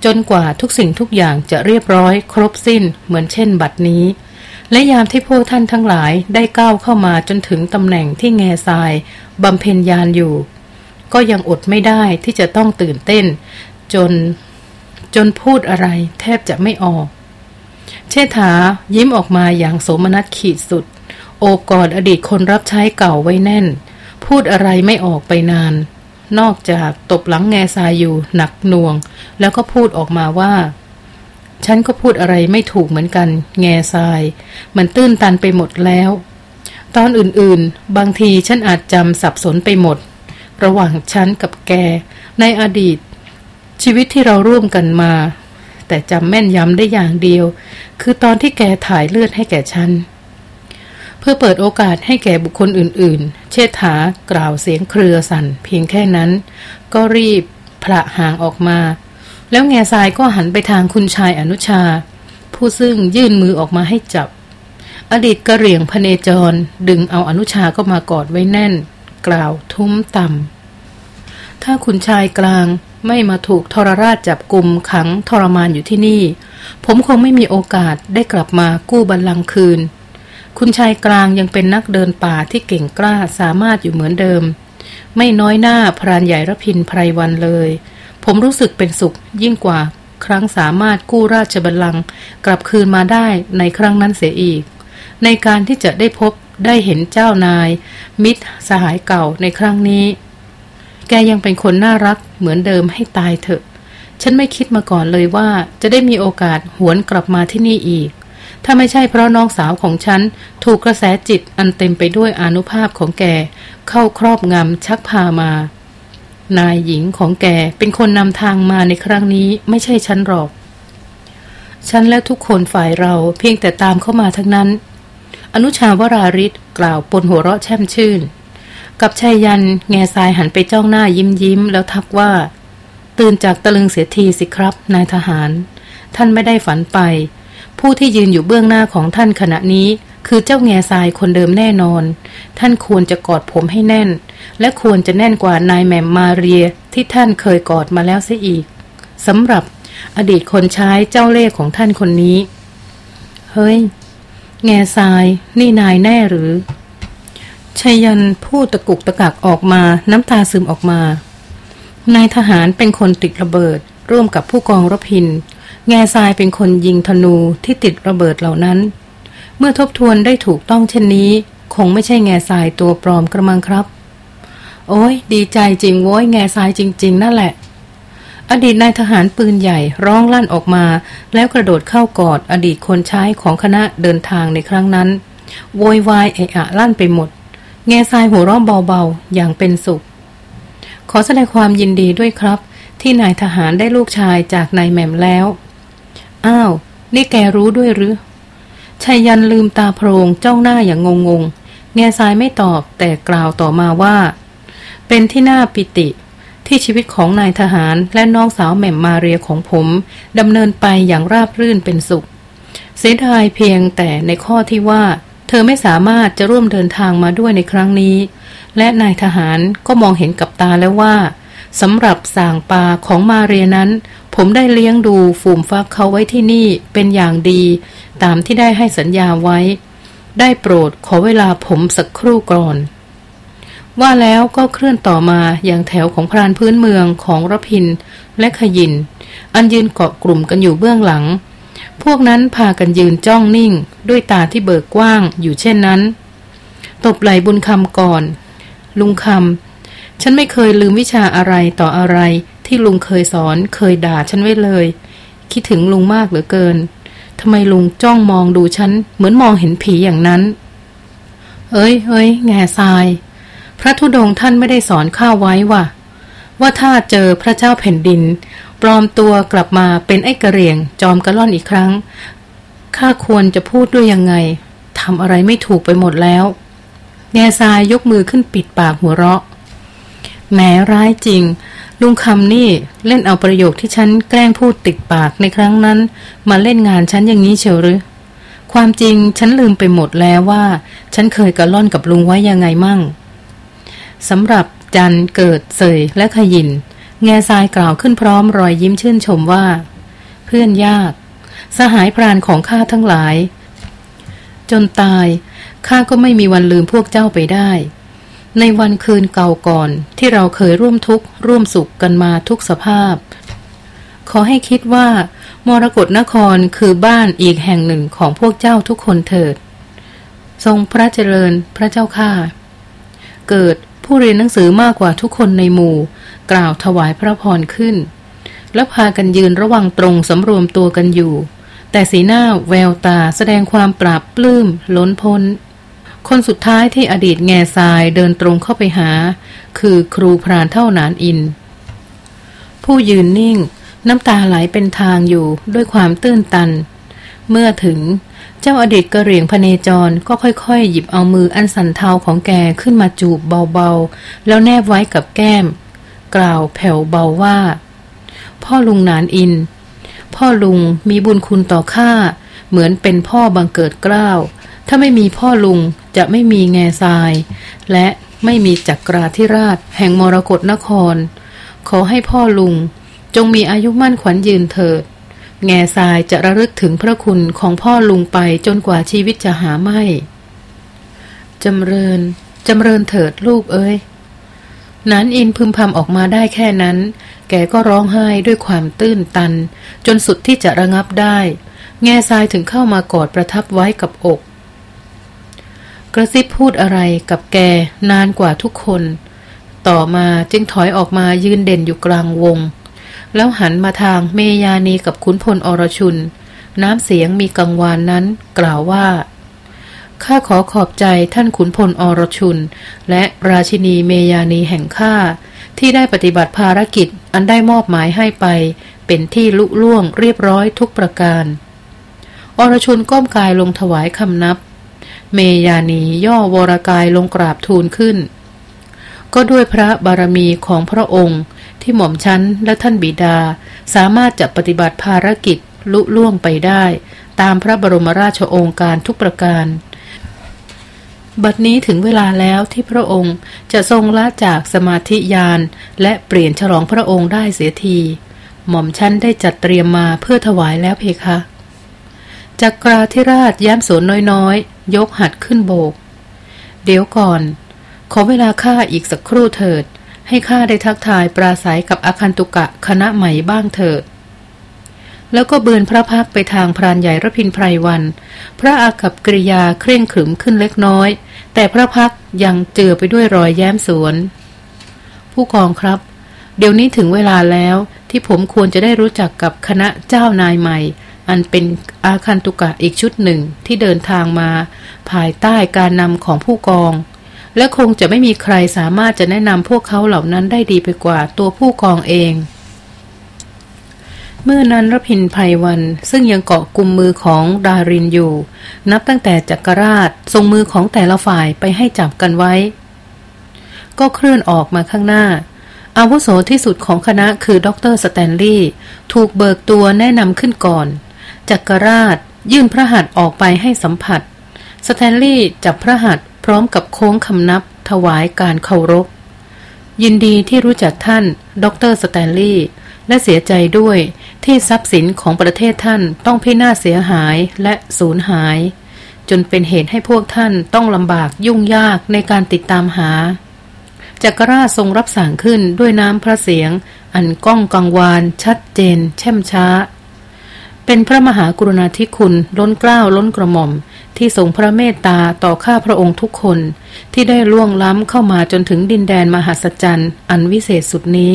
จนกว่าทุกสิ่งทุกอย่างจะเรียบร้อยครบสิ้นเหมือนเช่นบัดนี้ และยามที่พวกท่านทั้งหลายได้ก้าวเข้ามาจนถึงตำแหน่งที่แง่ทรายบำเพ็ญยานอยู่ ก็ยังอดไม่ได้ที่จะต้องตื่นเต้น จนจนพูดอะไรแทบจะไม่ออก เชษฐายิ้มออกมาอย่างโสมนัสขีดสุด โอบกอดอดีตคนรับใช้เก่าไว้แน่น พูดอะไรไม่ออกไปนาน นอกจากตบหลังแง่ทรายอยู่หนักหน่วง แล้วก็พูดออกมาว่า ฉันก็พูดอะไรไม่ถูกเหมือนกัน แง่ทราย มันตื้นตันไปหมดแล้ว ตอนอื่นๆ บางทีฉันอาจจำสับสนไปหมด ระหว่างฉันกับแก ในอดีต ชีวิตที่เราร่วมกันมา แต่จำแม่นยำได้อย่างเดียว คือตอนที่แกถ่ายเลือดให้แก่ฉันเพื่อเปิดโอกาสให้แก่บุคคลอื่นๆ เชษฐากล่าวเสียงเครือสั่นเพียงแค่นั้น ก็รีบพระห่างออกมา แล้วแง่ทรายก็หันไปทางคุณชายอนุชา ผู้ซึ่งยื่นมือออกมาให้จับ อดีตกระเหรี่ยงพเนจร ดึงเอาอนุชาก็มากอดไว้แน่น กล่าวทุ้มต่ำถ้าคุณชายกลางไม่มาถูกทรราชจับกลุ่มขังทรมานอยู่ที่นี่ ผมคงไม่มีโอกาสได้กลับมากู้บัลลังก์คืน คุณชายกลางยังเป็นนักเดินป่าที่เก่งกล้าสามารถอยู่เหมือนเดิม ไม่น้อยหน้าพรานใหญ่ระพินไพรวันเลย ผมรู้สึกเป็นสุขยิ่งกว่าครั้งสามารถกู้ราชบัลลังก์กลับคืนมาได้ในครั้งนั้นเสียอีก ในการที่จะได้พบได้เห็นเจ้านาย มิตรสหายเก่าในครั้งนี้ แกยังเป็นคนน่ารักเหมือนเดิมให้ตายเถอะ ฉันไม่คิดมาก่อนเลยว่าจะได้มีโอกาสหวนกลับมาที่นี่อีก ถ้าไม่ใช่เพราะน้องสาวของฉัน ถูกกระแสจิตอันเต็มไปด้วยอนุภาพของแก เข้าครอบงำชักพามา นายหญิงของแกเป็นคนนำทางมาในครั้งนี้ไม่ใช่ฉันหรอก ฉันและทุกคนฝ่ายเราเพียงแต่ตามเข้ามาทั้งนั้น อนุชาวราริศกล่าวปนหัวเราะแช่มชื่น กับชายยันแง่ทรายหันไปจ้องหน้ายิ้มยิ้มแล้วทักว่า ตื่นจากตะลึงเสียทีสิครับ นายทหาร ท่านไม่ได้ฝันไป ผู้ที่ยืนอยู่เบื้องหน้าของท่านขณะนี้ คือเจ้าแง่ทรายคนเดิมแน่นอน ท่านควรจะกอดผมให้แน่น และควรจะแน่นกว่านายแหม่มมาเรียที่ท่านเคยกอดมาแล้วเสียอีกสำหรับอดีตคนใช้เจ้าเล่ห์ของท่านคนนี้ เฮ้ย แง่ทราย นี่นายแน่หรือชายันพูดตะกุกตะกักออกมาน้ำตาซึมออกมานายทหารเป็นคนติดระเบิด ร่วมกับผู้กองรพิน แง่ทรายเป็นคนยิงธนูที่ติดระเบิดเหล่านั้น เมื่อทบทวนได้ถูกต้องเช่นนี้ คงไม่ใช่แง่ทรายตัวปลอมกระมังครับ โอ้ยดีใจจริงโว้ยแง่ทรายจริง ๆ นั่นแหละ อดีตนายทหารปืนใหญ่ร้องลั่นออกมา แล้วกระโดดเข้ากอดอดีตคนใช้ของคณะเดินทางในครั้งนั้น โวยวายเอะอะลั่นไปหมด แง่ทรายหัวเราะเบาๆ อย่างเป็นสุข ขอแสดงความยินดีด้วยครับ ที่นายทหารได้ลูกชายจากนายแหม่มแล้ว อ้าว นี่แกรู้ด้วยหรือ ชายันลืมตาโพรงเจ้องหน้าอย่างงงๆ แง่ทรายไม่ตอบแต่กล่าวต่อมาว่า เป็นที่น่าปิติที่ชีวิตของนายทหารและน้องสาวแหม่มมาเรียของผมดำเนินไปอย่างราบรื่นเป็นสุข เสียดายเพียงแต่ในข้อที่ว่า เธอไม่สามารถจะร่วมเดินทางมาด้วยในครั้งนี้ และนายทหารก็มองเห็นกับตาแล้วว่าสำหรับสางปาของมาเรียนั้น ผมได้เลี้ยงดูฝูมฟักเขาไว้ที่นี่เป็นอย่างดี ตามที่ได้ให้สัญญาไว้ ได้โปรดขอเวลาผมสักครู่ก่อน ว่าแล้วก็เคลื่อนต่อมาอย่างแถวของพรานพื้นเมืองของรพินและขยิน อันยืนเกาะกลุ่มกันอยู่เบื้องหลัง พวกนั้นพากันยืนจ้องนิ่ง ด้วยตาที่เบิกกว้างอยู่เช่นนั้น ตบไหลบุญคำก่อน ลุงคำฉันไม่เคยลืมวิชาอะไรต่ออะไรที่ลุงเคยสอนเคยด่าฉันไว้เลย คิดถึงลุงมากเหลือเกินำไมลุงจ้องมองดูฉัน เหมือนมองเห็นผีอย่างนั้น เอ้ยเอ้ยแง่ทราย พระธุดงท่านไม่ได้สอนข้าไว้ว่า ว่าถ้าเจอพระเจ้าแผ่นดิน ปลอมตัวกลับมาเป็นไอ้กระเรียง จอมกระล่อนอีกครั้ง ข้าควรจะพูดด้วยยังไงทำอะไรไม่ถูกไปหมดแล้ว แง่ทรายยกมือขึ้นปิดปากหัวเราะ แหมร้ายจริง ลุงคำนี่เล่นเอาประโยคที่ฉันแกล้งพูดติดปากในครั้งนั้น มาเล่นงานฉันอย่างนี้เชียวหรือ ความจริงฉันลืมไปหมดแล้วว่า ฉันเคยกระล่อนกับลุงไว้ยังไงมั่งสำหรับจันเกิดเสยและขยิน แง่ทรายกล่าวขึ้นพร้อมรอยยิ้มชื่นชมว่า เพื่อนยาก สหายพรานของข้าทั้งหลาย จนตายข้าก็ไม่มีวันลืมพวกเจ้าไปได้ ในวันคืนเก่าก่อน ที่เราเคยร่วมทุกข์ร่วมสุขกันมาทุกสภาพ ขอให้คิดว่า มรกรนครคือบ้านอีกแห่งหนึ่งของพวกเจ้าทุกคนเถิด ทรงพระเจริญพระเจ้าข้าเกิดผู้เรียนหนังสือมากกว่าทุกคนในหมู่ กล่าวถวายพระพรขึ้น แล้วพากันยืนระวังตรงสำรวมตัวกันอยู่ แต่สีหน้าแววตาแสดงความปราบปลื้มล้นพ้น คนสุดท้ายที่อดีตแง่ทรายเดินตรงเข้าไปหา คือครูพรานเท่านานอิน ผู้ยืนนิ่ง น้ำตาไหลเป็นทางอยู่ด้วยความตื้นตัน เมื่อถึงเจ้าอดีตกระเหรี่ยงพเนจรก็ค่อยๆ หยิบเอามืออันสันเทาของแกขึ้นมาจูบเบาๆ แล้วแนบไว้กับแก้ม กล่าวแผ่วเบาว่า พ่อลุงนานอิน พ่อลุงมีบุญคุณต่อข้าเหมือนเป็นพ่อบังเกิดเกล้า ถ้าไม่มีพ่อลุงจะไม่มีแง่ทราย และไม่มีจักราธิราช แห่งมรกรนคร ขอให้พ่อลุง จงมีอายุมั่นขวัญยืนเถิด แง่ทรายจะระลึกถึงพระคุณของพ่อลุงไปจนกว่าชีวิตจะหาไม่จำเริญจำเริญเถิดลูกเอ้ยนั้นอินพึมพำออกมาได้แค่นั้น แกก็ร้องไห้ด้วยความตื้นตัน จนสุดที่จะระงับได้ แง่ทรายถึงเข้ามากอดประทับไว้กับอก กระซิบพูดอะไรกับแกนานกว่าทุกคน ต่อมาจึงถอยออกมายืนเด่นอยู่กลางวง แล้วหันมาทางเมยานีกับขุนพลอรชุน น้ำเสียงมีกังวานนั้นกล่าวว่าข้าขอขอบใจท่านขุนพลอรชุน และราชินีเมยานีแห่งข้าที่ได้ปฏิบัติภารกิจอันได้มอบหมายให้ไป เป็นที่ลุล่วงเรียบร้อยทุกประการ อรชุนก้มกายลงถวายคำนับ เมยานีย่อวรกายลงกราบทูลขึ้น ก็ด้วยพระบารมีของพระองค์ที่หม่อมชั้นและท่านบิดา สามารถจะปฏิบัติภารกิจลุล่วงไปได้ ตามพระบรมราชโองการทุกประการ บัดนี้ถึงเวลาแล้วที่พระองค์จะทรงละจากสมาธิยาน และเปลี่ยนฉลองพระองค์ได้เสียที หม่อมชั้นได้จัดเตรียมมาเพื่อถวายแล้วเพคะ จักราธิราชย้มสวนน้อยๆ ยกหัดขึ้นโบก เดี๋ยวก่อน ขอเวลาข้าอีกสักครู่เถิด ให้ข้าได้ทักทายปราศัยกับอาคันตุกะคณะใหม่บ้างเถิด แล้วก็เบือนพระพักไปทางพรานใหญ่ระพินไพรวัน พระอากับกริยาเคร่งขรึมขึ้นเล็กน้อย แต่พระพักยังเจือไปด้วยรอยแย้มสวน ผู้กองครับ เดี๋ยวนี้ถึงเวลาแล้วที่ผมควรจะได้รู้จักกับคณะเจ้านายใหม่ อันเป็นอาคันตุกะอีกชุดหนึ่งที่เดินทางมา ภายใต้การนำของผู้กอง และคงจะไม่มีใครสามารถจะแนะนำพวกเขาเหล่านั้นได้ดีไปกว่าตัวผู้กองเอง เมื่อนั้นรพินทร์ไพรวัลย์ซึ่งยังเกาะกลุ่มมือของดารินอยู่ นับตั้งแต่จักรราชทรงมือของแต่ละฝ่ายไปให้จับกันไว้ ก็เคลื่อนออกมาข้างหน้าอาวุโสที่สุดของคณะคือดรสแตนลีย์ถูกเบิกตัวแนะนำขึ้นก่อน จักรราช ยื่นพระหัตถ์ออกไปให้สัมผัส สแตนลีย์จับพระหัตถ์พร้อมกับโค้งคำนับ ถวายการเคารพ ยินดีที่รู้จักท่าน ดรสแตนลีย์และเสียใจด้วยที่ทรัพย์สินของประเทศท่านต้องพินาศเสียหายและสูญหาย จนเป็นเหตุให้พวกท่านต้องลำบากยุ่งยากในการติดตามหาจักรราชทรงรับสั่งขึ้นด้วยน้ำพระเสียง อันก้องกังวาน ชัดเจน แช่มช้า เป็นพระมหากรุณาธิคุณล้นเกล้าล้นกระหม่อม ที่ทรงพระเมตตาต่อข้าพระองค์ทุกคน ที่ได้ล่วงล้ำเข้ามาจนถึงดินแดนมหัศจรรย์ อันวิเศษสุดนี้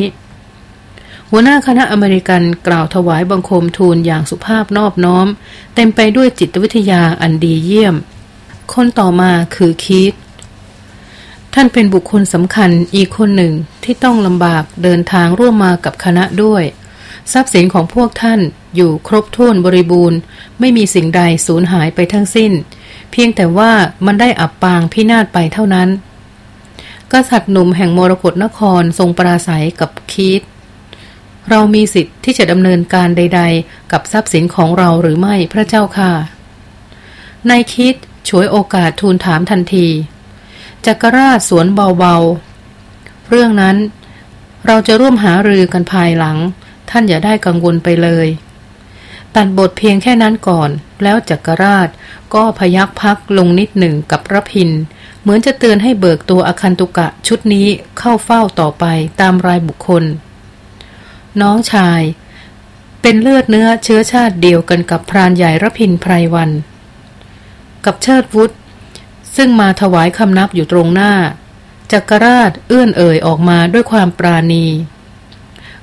หัวหน้าคณะอเมริกันกล่าวถวายบังคมทูลอย่างสุภาพนอบน้อม เต็มไปด้วยจิตวิทยาอันดีเยี่ยม คนต่อมาคือคีตท่านเป็นบุคคลสำคัญอีกคนหนึ่งที่ต้องลำบากเดินทางร่วมมากับคณะด้วย ทรัพย์สินของพวกท่านอยู่ครบถ้วนบริบูรณ์ ไม่มีสิ่งใดสูญหายไปทั้งสิ้น เพียงแต่ว่ามันได้อับปางพินาศไปเท่านั้น กษัตริย์หนุ่มแห่งมรกรนครทรงปราศัยกับคีตเรามีสิทธิ์ที่จะดำเนินการใด ๆ กับทรัพย์สินของเราหรือไม่พระเจ้าค่ะนายคิดช่วยโอกาสทูลถามทันทีจักรราชสวนเบาๆ เรื่องนั้น เราจะร่วมหารือกันภายหลัง ท่านอย่าได้กังวลไปเลย ตัดบทเพียงแค่นั้นก่อน แล้วจักรราชก็พยักพักลงนิดหนึ่งกับรพิน เหมือนจะเตือนให้เบิกตัวอคันตุกะชุดนี้เข้าเฝ้าต่อไปตามรายบุคคล น้องชาย เป็นเลือดเนื้อเชื้อชาติเดียวกันกับพรานใหญ่ระพินไพรวัน กับเชิดวุฒซึ่งมาถวายคำนับอยู่ตรงหน้าจักรราชเอื้อนเอ่ยออกมาด้วยความปราณี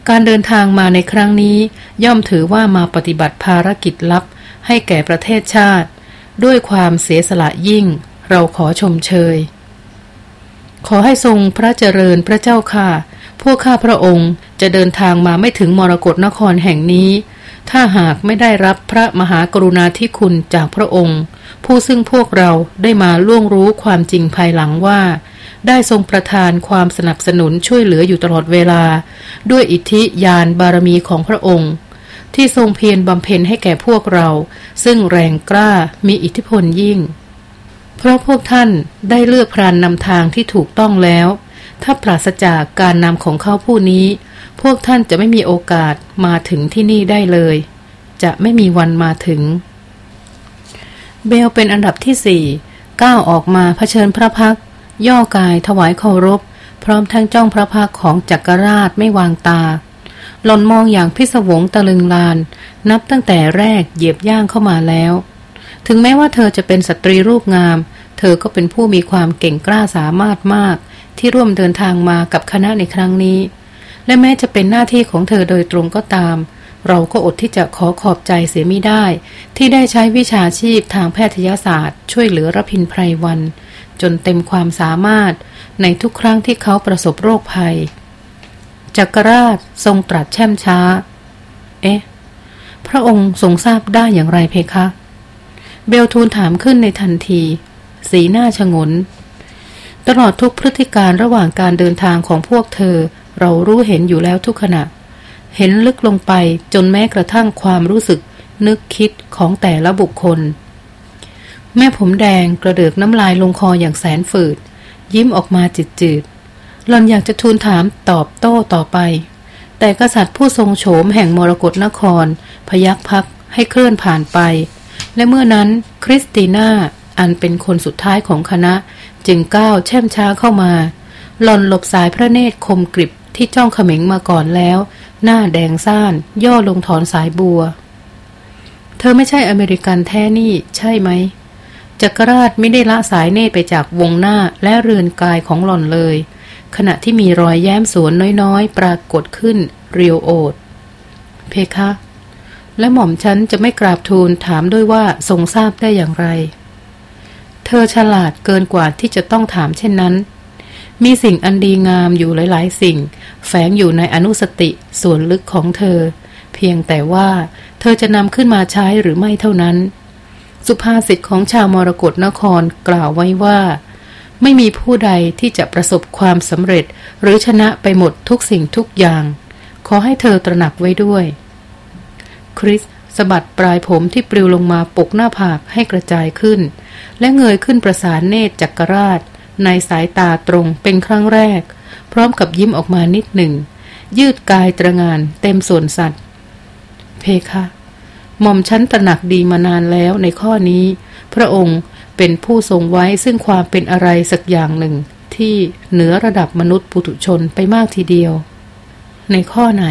การเดินทางมาในครั้งนี้ ย่อมถือว่ามาปฏิบัติภารกิจลับ ให้แก่ประเทศชาติ ด้วยความเสียสละยิ่ง เราขอชมเชย ขอให้ทรงพระเจริญพระเจ้าค่ะ พวกข้าพระองค์จะเดินทางมาไม่ถึงมรกรนครแห่งนี้ ถ้าหากไม่ได้รับพระมหากรุณาธิคุณจากพระองค์ ผู้ซึ่งพวกเราได้มาล่วงรู้ความจริงภายหลังว่า ได้ทรงประทานความสนับสนุนช่วยเหลืออยู่ตลอดเวลา ด้วยอิทธิยานบารมีของพระองค์ ที่ทรงเพียรบำเพ็ญให้แก่พวกเรา ซึ่งแรงกล้ามีอิทธิพลยิ่ง เพราะพวกท่านได้เลือกพรานนำทางที่ถูกต้องแล้ว ถ้าปราศจากการนำของเขาผู้นี้ พวกท่านจะไม่มีโอกาสมาถึงที่นี่ได้เลย จะไม่มีวันมาถึง เบลเป็นอันดับที่สี่ก้าวออกมาเผชิญพระพัก ย่อกายถวายเคารพ พร้อมทั้งจ้องพระพักของจักรราชไม่วางตา หล่อนมองอย่างพิศวงตะลึงลาน นับตั้งแต่แรกเหยียบย่างเข้ามาแล้ว ถึงแม้ว่าเธอจะเป็นสตรีรูปงาม เธอก็เป็นผู้มีความเก่งกล้าสามารถมาก ที่ร่วมเดินทางมากับคณะในครั้งนี้ และแม้จะเป็นหน้าที่ของเธอโดยตรงก็ตาม เราก็อดที่จะขอขอบใจเสียไม่ได้ ที่ได้ใช้วิชาชีพทางแพทยศาสตร์ ช่วยเหลือรพินไพรวัน จนเต็มความสามารถในทุกครั้งที่เขาประสบโรคภัย จักรราชทรงตรัสแช่มช้า เอ๊ะ พระองค์ทรงทราบได้อย่างไรเพคะ เบลทูลถามขึ้นในทันที สีหน้าชงน ตลอดทุกพฤติการระหว่างการเดินทางของพวกเธอ เรารู้เห็นอยู่แล้วทุกขณะ เห็นลึกลงไปจนแม้กระทั่งความรู้สึกนึกคิดของแต่ละบุคคล แม่ผมแดงกระเดือกน้ำลายลงคออย่างแสนฝืด ยิ้มออกมาจืดหลอนอยากจะทูลถามตอบโต้ต่อไป แต่กษัตริย์ผู้ทรงโฉมแห่งมรกรนคร พยักพักให้เคลื่อนผ่านไป และเมื่อนั้นคริสติน่าอันเป็นคนสุดท้ายของคณะ จึงก้าวแช่มช้าเข้ามา หล่อนหลบสายพระเนตรคมกริบที่จ้องเขม็งมาก่อนแล้ว หน้าแดงซ่าน ย่อลงถอนสายบัว เธอไม่ใช่อเมริกันแท้นี่ ใช่ไหม จักรราชไม่ได้ละสายเนตรไปจากวงหน้าและเรือนกายของหล่อนเลย ขณะที่มีรอยแย้มสวนน้อยๆ ปรากฏขึ้นเรียวโอด เพคะ และหม่อมฉันจะไม่กราบทูลถามด้วยว่าทรงทราบได้อย่างไร เธอฉลาดเกินกว่าที่จะต้องถามเช่นนั้น มีสิ่งอันดีงามอยู่หลาย ๆ สิ่ง แฝงอยู่ในอนุสติส่วนลึกของเธอ เพียงแต่ว่า เธอจะนำขึ้นมาใช้หรือไม่เท่านั้น สุภาษิตของชาวมรกรนครกล่าวไว้ว่า ไม่มีผู้ใดที่จะประสบความสำเร็จ หรือชนะไปหมดทุกสิ่งทุกอย่าง ขอให้เธอตระหนักไว้ด้วย คริสสะบัดปลายผมที่ปลิวลงมาปกหน้าผากให้กระจายขึ้น และเงยขึ้นประสานเนตรจักรราช ในสายตาตรงเป็นครั้งแรก พร้อมกับยิ้มออกมานิดหนึ่ง ยืดกายตระงานเต็มส่วนสัตว์ เพคะ หม่อมชั้นตระหนักดีมานานแล้วในข้อนี้ พระองค์เป็นผู้ทรงไว้ซึ่งความเป็นอะไรสักอย่างหนึ่ง ที่เหนือระดับมนุษย์ปุถุชนไปมากทีเดียว ในข้อไหน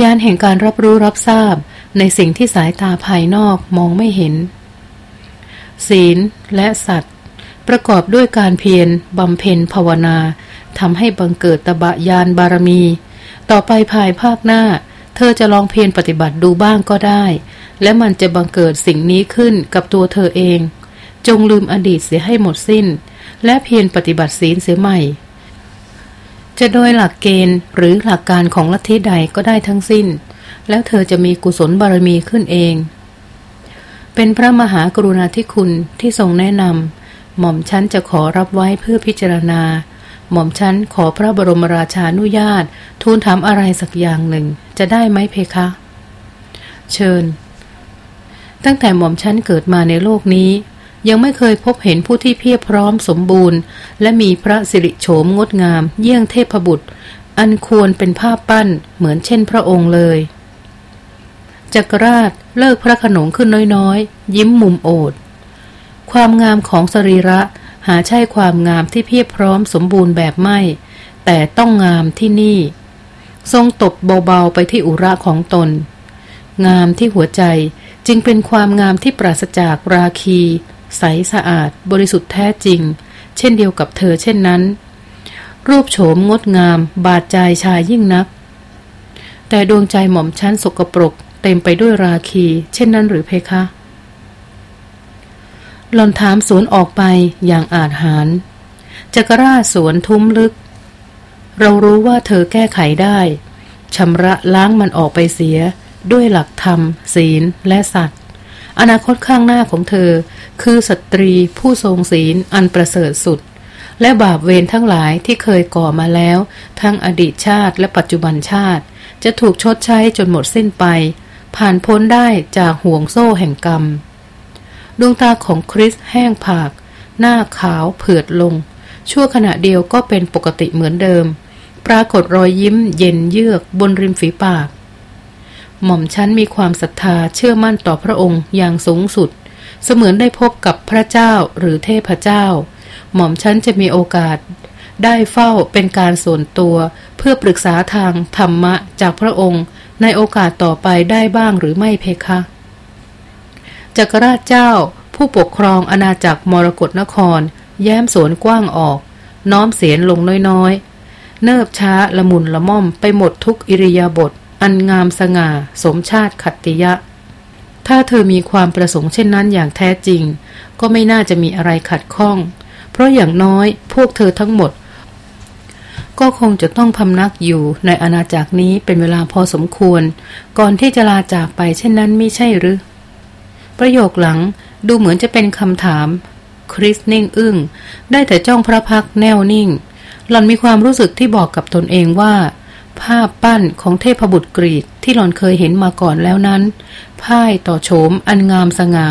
ยานแห่งการรับรู้รับทราบในสิ่งที่สายตาภายนอกมองไม่เห็น ศีลและสัตว์ ประกอบด้วยการเพียรบำเพ็ญภาวนาทำให้บังเกิดตบะยานบารมี ต่อไปภายภาคหน้า เธอจะลองเพียรปฏิบัติดูบ้างก็ได้ และมันจะบังเกิดสิ่งนี้ขึ้นกับตัวเธอเอง จงลืมอดีตเสียให้หมดสิ้น และเพียรปฏิบัติศีลเสียใหม่ จะโดยหลักเกณฑ์หรือหลักการของลัทธิใดก็ได้ทั้งสิ้น แล้วเธอจะมีกุศลบารมีขึ้นเอง เป็นพระมหากรุณาธิคุณที่ทรงแนะนำหม่อมชั้นจะขอรับไว้เพื่อพิจารณา หม่อมชั้นขอพระบรมราชานุญาต ทูลถามอะไรสักอย่างหนึ่ง จะได้ไหมเพคะ เชิญ ตั้งแต่หม่อมชั้นเกิดมาในโลกนี้ ยังไม่เคยพบเห็นผู้ที่เพียบพร้อมสมบูรณ์ และมีพระสิริโฉมงดงาม เยี่ยงเทพบุตร อันควรเป็นภาพปั้นเหมือนเช่นพระองค์เลยจักรราชเลิกพระขนงขึ้นน้อยๆ ยิ้มมุมโอด ความงามของสรีระ หาใช่ความงามที่เพียบพร้อมสมบูรณ์แบบไม่ แต่ต้องงามที่นี่ ทรงตบเบาๆไปที่อุระของตน งามที่หัวใจจึงเป็นความงามที่ปราศจากราคี ใสสะอาด บริสุทธิ์แท้จริง เช่นเดียวกับเธอเช่นนั้น รูปโฉมงดงาม บาดใจชายยิ่งนัก แต่ดวงใจหม่อมชั้นสกปรกเต็มไปด้วยราคี เช่นนั้นหรือเพคะ หลอนถามสวนออกไปอย่างอาจหารจักรราสวนทุ้มลึก เรารู้ว่าเธอแก้ไขได้ชำระล้างมันออกไปเสีย ด้วยหลักธรรม ศีลและสัตว์ อนาคตข้างหน้าของเธอ คือสตรีผู้ทรงศีลอันประเสริฐสุด และบาปเวรทั้งหลายที่เคยก่อมาแล้ว ทั้งอดีตชาติและปัจจุบันชาติ จะถูกชดใช้จนหมดสิ้นไป ผ่านพ้นได้จากห่วงโซ่แห่งกรรม ดวงตาของคริสแห้งผาก หน้าขาวเผือดลง ชั่วขณะเดียวก็เป็นปกติเหมือนเดิม ปรากฏรอยยิ้มเย็นเยือกบนริมฝีปาก หม่อมชั้นมีความศรัทธาเชื่อมั่นต่อพระองค์อย่างสูงสุด เสมือนได้พบกับพระเจ้าหรือเทพเจ้า หม่อมชั้นจะมีโอกาส ได้เฝ้าเป็นการส่วนตัวเพื่อปรึกษาทางธรรมะจากพระองค์ ในโอกาสต่อไปได้บ้างหรือไม่เพคะ จักรราชเจ้า ผู้ปกครองอาณาจักรมรกรนคร แย้มสวนกว้างออก น้อมเสียนลงน้อยๆ เนิบช้าละมุนละม่อมไปหมดทุกอิริยาบถอันงามสง่า สมชาติขัตติยะ ถ้าเธอมีความประสงค์เช่นนั้นอย่างแท้จริง ก็ไม่น่าจะมีอะไรขัดข้อง เพราะอย่างน้อยพวกเธอทั้งหมด ก็คงจะต้องพำนักอยู่ในอาณาจักรนี้เป็นเวลาพอสมควร ก่อนที่จะลาจากไปเช่นนั้นไม่ใช่หรือ ประโยคหลังดูเหมือนจะเป็นคำถาม คริสนิ่งอึง้ง ได้แต่จ้องพระพักแน่วนิ่ง หล่อนมีความรู้สึกที่บอกกับตนเองว่า ภาพปั้นของเทพบุตรกรีกที่หล่อนเคยเห็นมาก่อนแล้วนั้น พ่ายต่อโฉมอันงามสง่า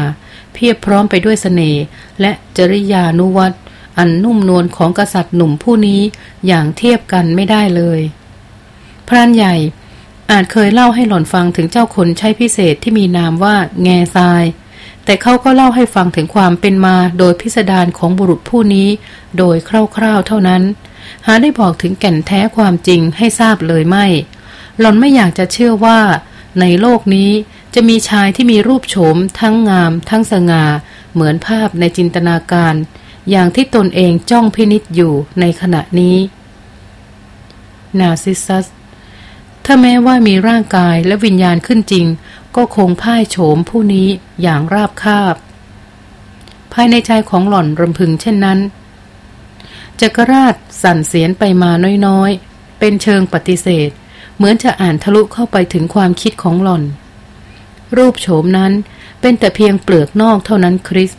เพียบพร้อมไปด้วยสเสน่ห์และจริยานุวัตอันนุ่มนวลของกษัตริย์หนุ่มผู้นี้อย่างเทียบกันไม่ได้เลย พรานใหญ่ อาจเคยเล่าให้หล่อนฟังถึงเจ้าคนใช้พิเศษที่มีนามว่าแง่ทราย แต่เขาก็เล่าให้ฟังถึงความเป็นมาโดยพิสดารของบุรุษผู้นี้ โดยคร่าวๆเท่านั้น หาได้บอกถึงแก่นแท้ความจริงให้ทราบเลยไม่ หล่อนไม่อยากจะเชื่อว่า ในโลกนี้จะมีชายที่มีรูปโฉม ทั้งงาม ทั้งสง่า เหมือนภาพในจินตนาการ อย่างที่ตนเองจ้องพินิษอยู่ในขณะนี้ นาซิสซัส ถ้าแม้ว่ามีร่างกายและวิญญาณขึ้นจริง ก็คงพ่ายโฉมผู้นี้อย่างราบคาบ ภายในใจของหล่อนรำพึงเช่นนั้นจักรราชสั่นเสียนไปมาน้อยๆ เป็นเชิงปฏิเสธ เหมือนจะอ่านทะลุเข้าไปถึงความคิดของหล่อน รูปโฉมนั้นเป็นแต่เพียงเปลือกนอกเท่านั้นคริส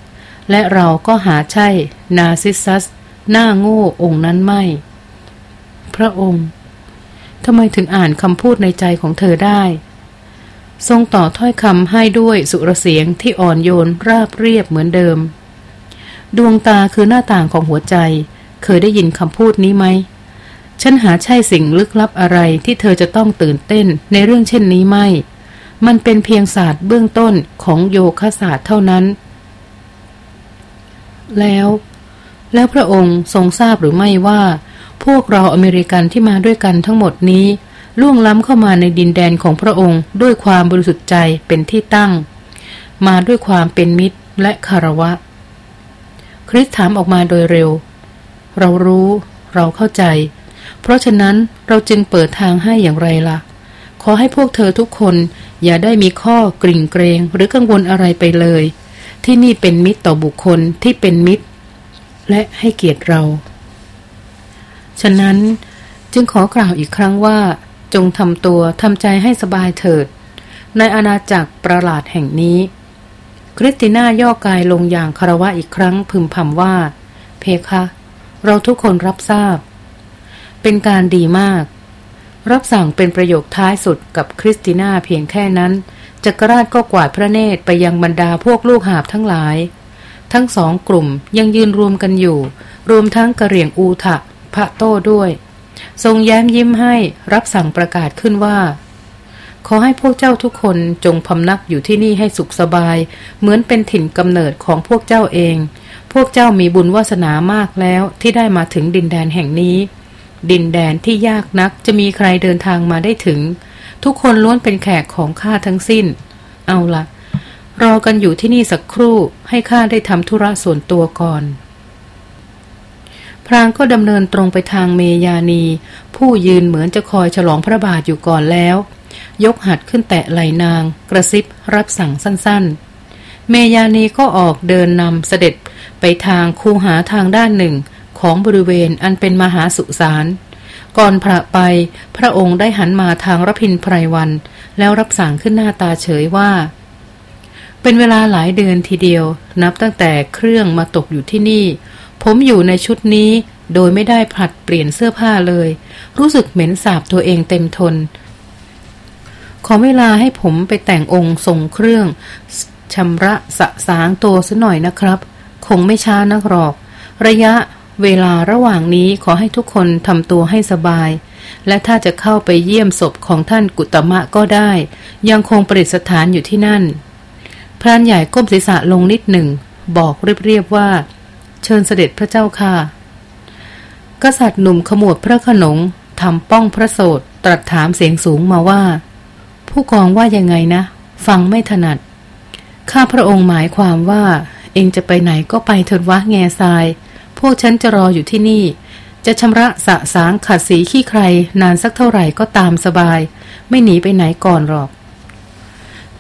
และเราก็หาใช่ นาซิสซัส หน้าโง่องค์นั้นไม่ พระองค์ ทำไมถึงอ่านคำพูดในใจของเธอได้ ทรงต่อถ้อยคำให้ด้วยสุรเสียงที่อ่อนโยนราบเรียบเหมือนเดิม ดวงตาคือหน้าต่างของหัวใจ เคยได้ยินคำพูดนี้ไหม ฉันหาใช่สิ่งลึกลับอะไรที่เธอจะต้องตื่นเต้นในเรื่องเช่นนี้ไม่ มันเป็นเพียงศาสตร์เบื้องต้นของโยคะศาสตร์เท่านั้น แล้ว แล้วพระองค์ทรงทราบหรือไม่ว่า พวกเราอเมริกันที่มาด้วยกันทั้งหมดนี้ ล่วงล้ำเข้ามาในดินแดนของพระองค์ด้วยความบริสุทธิ์ใจเป็นที่ตั้ง มาด้วยความเป็นมิตรและคารวะ คริสถามออกมาโดยเร็ว เรารู้เราเข้าใจ เพราะฉะนั้นเราจึงเปิดทางให้อย่างไรละ่ะ ขอให้พวกเธอทุกคนอย่าได้มีข้อกริ่งเกรงหรือกังวลอะไรไปเลย ที่นี่เป็นมิตรต่อบุคคลที่เป็นมิตร และให้เกียรติเรา ฉะนั้นจึงขอกล่าวอีกครั้งว่า จงทำตัวทำใจให้สบายเถิด ในอาณาจักรประหลาดแห่งนี้ คริสติน่าย่อกายลงอย่างคารวะอีกครั้งพึมพำว่า เพคะ เราทุกคนรับทราบ เป็นการดีมาก รับสั่งเป็นประโยคท้ายสุดกับคริสติน่าเพียงแค่นั้นจักรราชก็กวาดพระเนตรไปยังบรรดาพวกลูกหาบทั้งหลาย ทั้งสองกลุ่มยังยืนรวมกันอยู่ รวมทั้งกระเหรี่ยงอูทะ พระโต้ด้วย ทรงแย้มยิ้มให้รับสั่งประกาศขึ้นว่า ขอให้พวกเจ้าทุกคนจงพำนักอยู่ที่นี่ให้สุขสบาย เหมือนเป็นถิ่นกำเนิดของพวกเจ้าเอง พวกเจ้ามีบุญวาสนามากแล้วที่ได้มาถึงดินแดนแห่งนี้ ดินแดนที่ยากนักจะมีใครเดินทางมาได้ถึง ทุกคนล้วนเป็นแขกของข้าทั้งสิ้น เอาละรอกันอยู่ที่นี่สักครู่ให้ข้าได้ทำธุระส่วนตัวก่อน พรางก็ดำเนินตรงไปทางเมยานี ผู้ยืนเหมือนจะคอยฉลองพระบาทอยู่ก่อนแล้ว ยกหัดขึ้นแตะไหลนาง กระซิบรับสั่งสั้นๆ เมยานีก็ออกเดินนำเสด็จไปทางคูหาทางด้านหนึ่งของบริเวณอันเป็นมหาสุสานก่อนพระไปพระองค์ได้หันมาทางรพินไพรวัน แล้วรับสั่งขึ้นหน้าตาเฉยว่า เป็นเวลาหลายเดือนทีเดียว นับตั้งแต่เครื่องมาตกอยู่ที่นี่ ผมอยู่ในชุดนี้โดยไม่ได้ผลัดเปลี่ยนเสื้อผ้าเลย รู้สึกเหม็นสาบตัวเองเต็มทน ขอเวลาให้ผมไปแต่งองค์ทรงเครื่องชำระสะสางตัวซะหน่อยนะครับ คงไม่ช้านักหรอก ระยะเวลาระหว่างนี้ขอให้ทุกคนทำตัวให้สบาย และถ้าจะเข้าไปเยี่ยมศพของท่านกุตมะก็ได้ ยังคงประดิษฐานอยู่ที่นั่น พรานใหญ่ก้มศีรษะลงนิดหนึ่ง บอกเรียบๆว่า เชิญเสด็จพระเจ้าค่ะ กษัตริย์หนุ่มขมวดพระขนงทำป้องพระโสดตรัสถามเสียงสูงมาว่า ผู้กองว่ายังไงนะ ฟังไม่ถนัด ข้าพระองค์หมายความว่า เองจะไปไหนก็ไปเถิดวะแง่ทราย พวกฉันจะรออยู่ที่นี่ จะชำระสะสางขัดสีขี้ใคร นานสักเท่าไหร่ก็ตามสบาย ไม่หนีไปไหนก่อนหรอก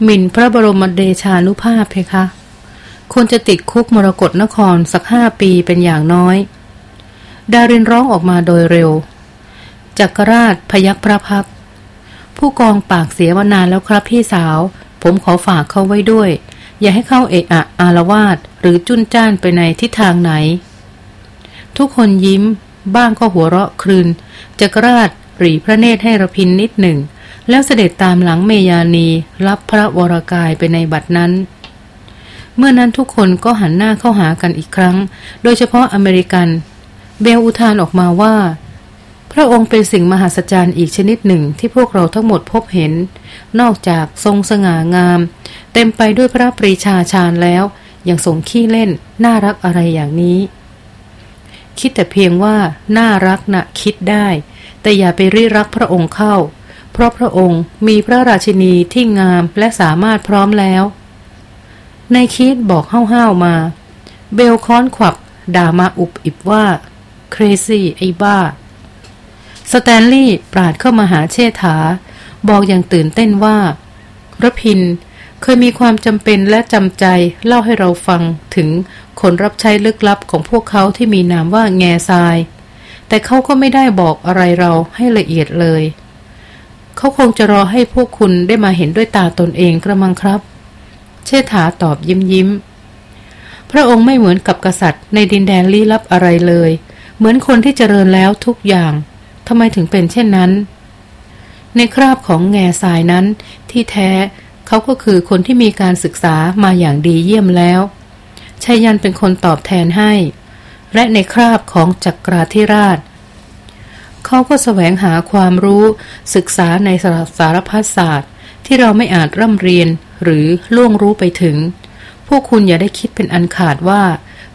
มิ่นพระบรมเดชานุภาพเพคะ ควรจะติดคุกมรกรนครสักห้าปีเป็นอย่างน้อย ดารินร้องออกมาโดยเร็ว จักรราชพยักพระพัก ผู้กองปากเสียมานานแล้วครับพี่สาว ผมขอฝากเขาไว้ด้วย อย่าให้เข้าเอะอะอารวาสหรือจุนจ้านไปในทิศทางไหน ทุกคนยิ้ม บ้างก็หัวเราะครืนจักรราชหรีพระเนตรให้ระพินนิดหนึ่ง แล้วเสด็จตามหลังเมยานีรับพระวรากายไปในบัดนั้น เมื่อนั้นทุกคนก็หันหน้าเข้าหากันอีกครั้ง โดยเฉพาะอเมริกัน เบลอุทานออกมาว่า พระองค์เป็นสิ่งมหัศจรรย์อีกชนิดหนึ่งที่พวกเราทั้งหมดพบเห็น นอกจากทรงสง่างาม เต็มไปด้วยพระปรีชาชาญแล้ว ยังทรงขี้เล่น น่ารักอะไรอย่างนี้ คิดแต่เพียงว่าน่ารักนะคิดได้ แต่อย่าไปรีรักพระองค์เข้า เพราะพระองค์มีพระราชินีที่งามและสามารถพร้อมแล้ว นายคิดบอกห้าวๆมา เบลค้อนขวับด่ามาอุบอิบว่า เครซี่ไอ้บ้า สแตนลีย์ปราดเข้ามาหาเชษฐา บอกอย่างตื่นเต้นว่ารพินเคยมีความจำเป็นและจำใจเล่าให้เราฟังถึงคนรับใช้ลึกลับของพวกเขาที่มีนามว่าแง่ทราย แต่เขาก็ไม่ได้บอกอะไรเราให้ละเอียดเลย เขาคงจะรอให้พวกคุณได้มาเห็นด้วยตาตนเองกระมังครับ เชษฐาตอบยิ้มยิ้ม พระองค์ไม่เหมือนกับกษัตริย์ในดินแดนลี้ลับอะไรเลย เหมือนคนที่เจริญแล้วทุกอย่างทำไมถึงเป็นเช่นนั้น ในคราบของแง่สายนั้น ที่แท้เขาก็คือคนที่มีการศึกษามาอย่างดีเยี่ยมแล้วชายันเป็นคนตอบแทนให้ และในคราบของจักราธิราช เขาก็แสวงหาความรู้ศึกษาในสารพัดศาสตร์ ที่เราไม่อาจร่ำเรียนหรือล่วงรู้ไปถึง พวกคุณอย่าได้คิดเป็นอันขาดว่า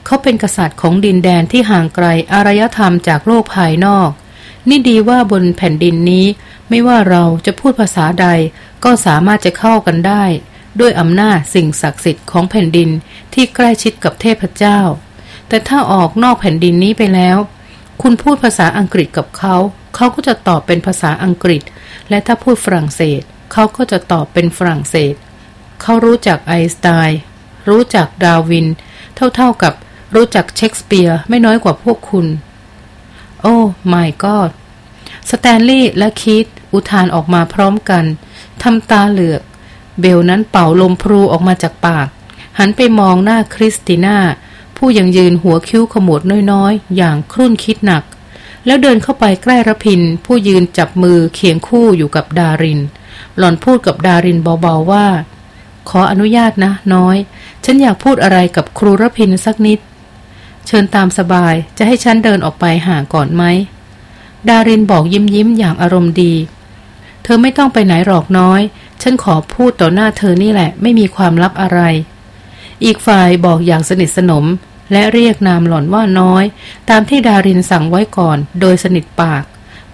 เขาเป็นกษัตริย์ของดินแดนที่ห่างไกลอารยธรรมจากโลกภายนอก นี่ดีว่าบนแผ่นดินนี้ ไม่ว่าเราจะพูดภาษาใด ก็สามารถจะเข้ากันได้ ด้วยอำนาจสิ่งศักดิ์สิทธิ์ของแผ่นดินที่ใกล้ชิดกับเทพเจ้า แต่ถ้าออกนอกแผ่นดินนี้ไปแล้ว คุณพูดภาษาอังกฤษกับเขา เขาก็จะตอบเป็นภาษาอังกฤษ และถ้าพูดฝรั่งเศส เขาก็จะตอบเป็นฝรั่งเศส เขารู้จักไอน์สไตน์รู้จักดาร์วิน เท่าๆกับรู้จักเชคสเปียร์ไม่น้อยกว่าพวกคุณ Oh my God สแตนลีย์และคีธอุทานออกมาพร้อมกันทำตาเหลือก เบลนั้นเป่าลมพรูออกมาจากปาก หันไปมองหน้าคริสติน่า ผู้ยังยืนหัวคิ้วขมวดน้อยๆ อย่างครุ่นคิดหนัก แล้วเดินเข้าไปใกล้รพินทร์ ผู้ยืนจับมือเคียงคู่อยู่กับดาริน หล่อนพูดกับดารินเบาๆว่า ขออนุญาตนะ น้อย ฉันอยากพูดอะไรกับครูรพินสักนิด เชิญตามสบายจะให้ฉันเดินออกไปห่างก่อนไหม ดารินบอกยิ้มยิ้มอย่างอารมณ์ดี เธอไม่ต้องไปไหนหรอกน้อย ฉันขอพูดต่อหน้าเธอนี่แหละ ไม่มีความลับอะไร อีกฝ่ายบอกอย่างสนิทสนมและเรียกนามหล่อนว่าน้อย ตามที่ดารินสั่งไว้ก่อน โดยสนิทปาก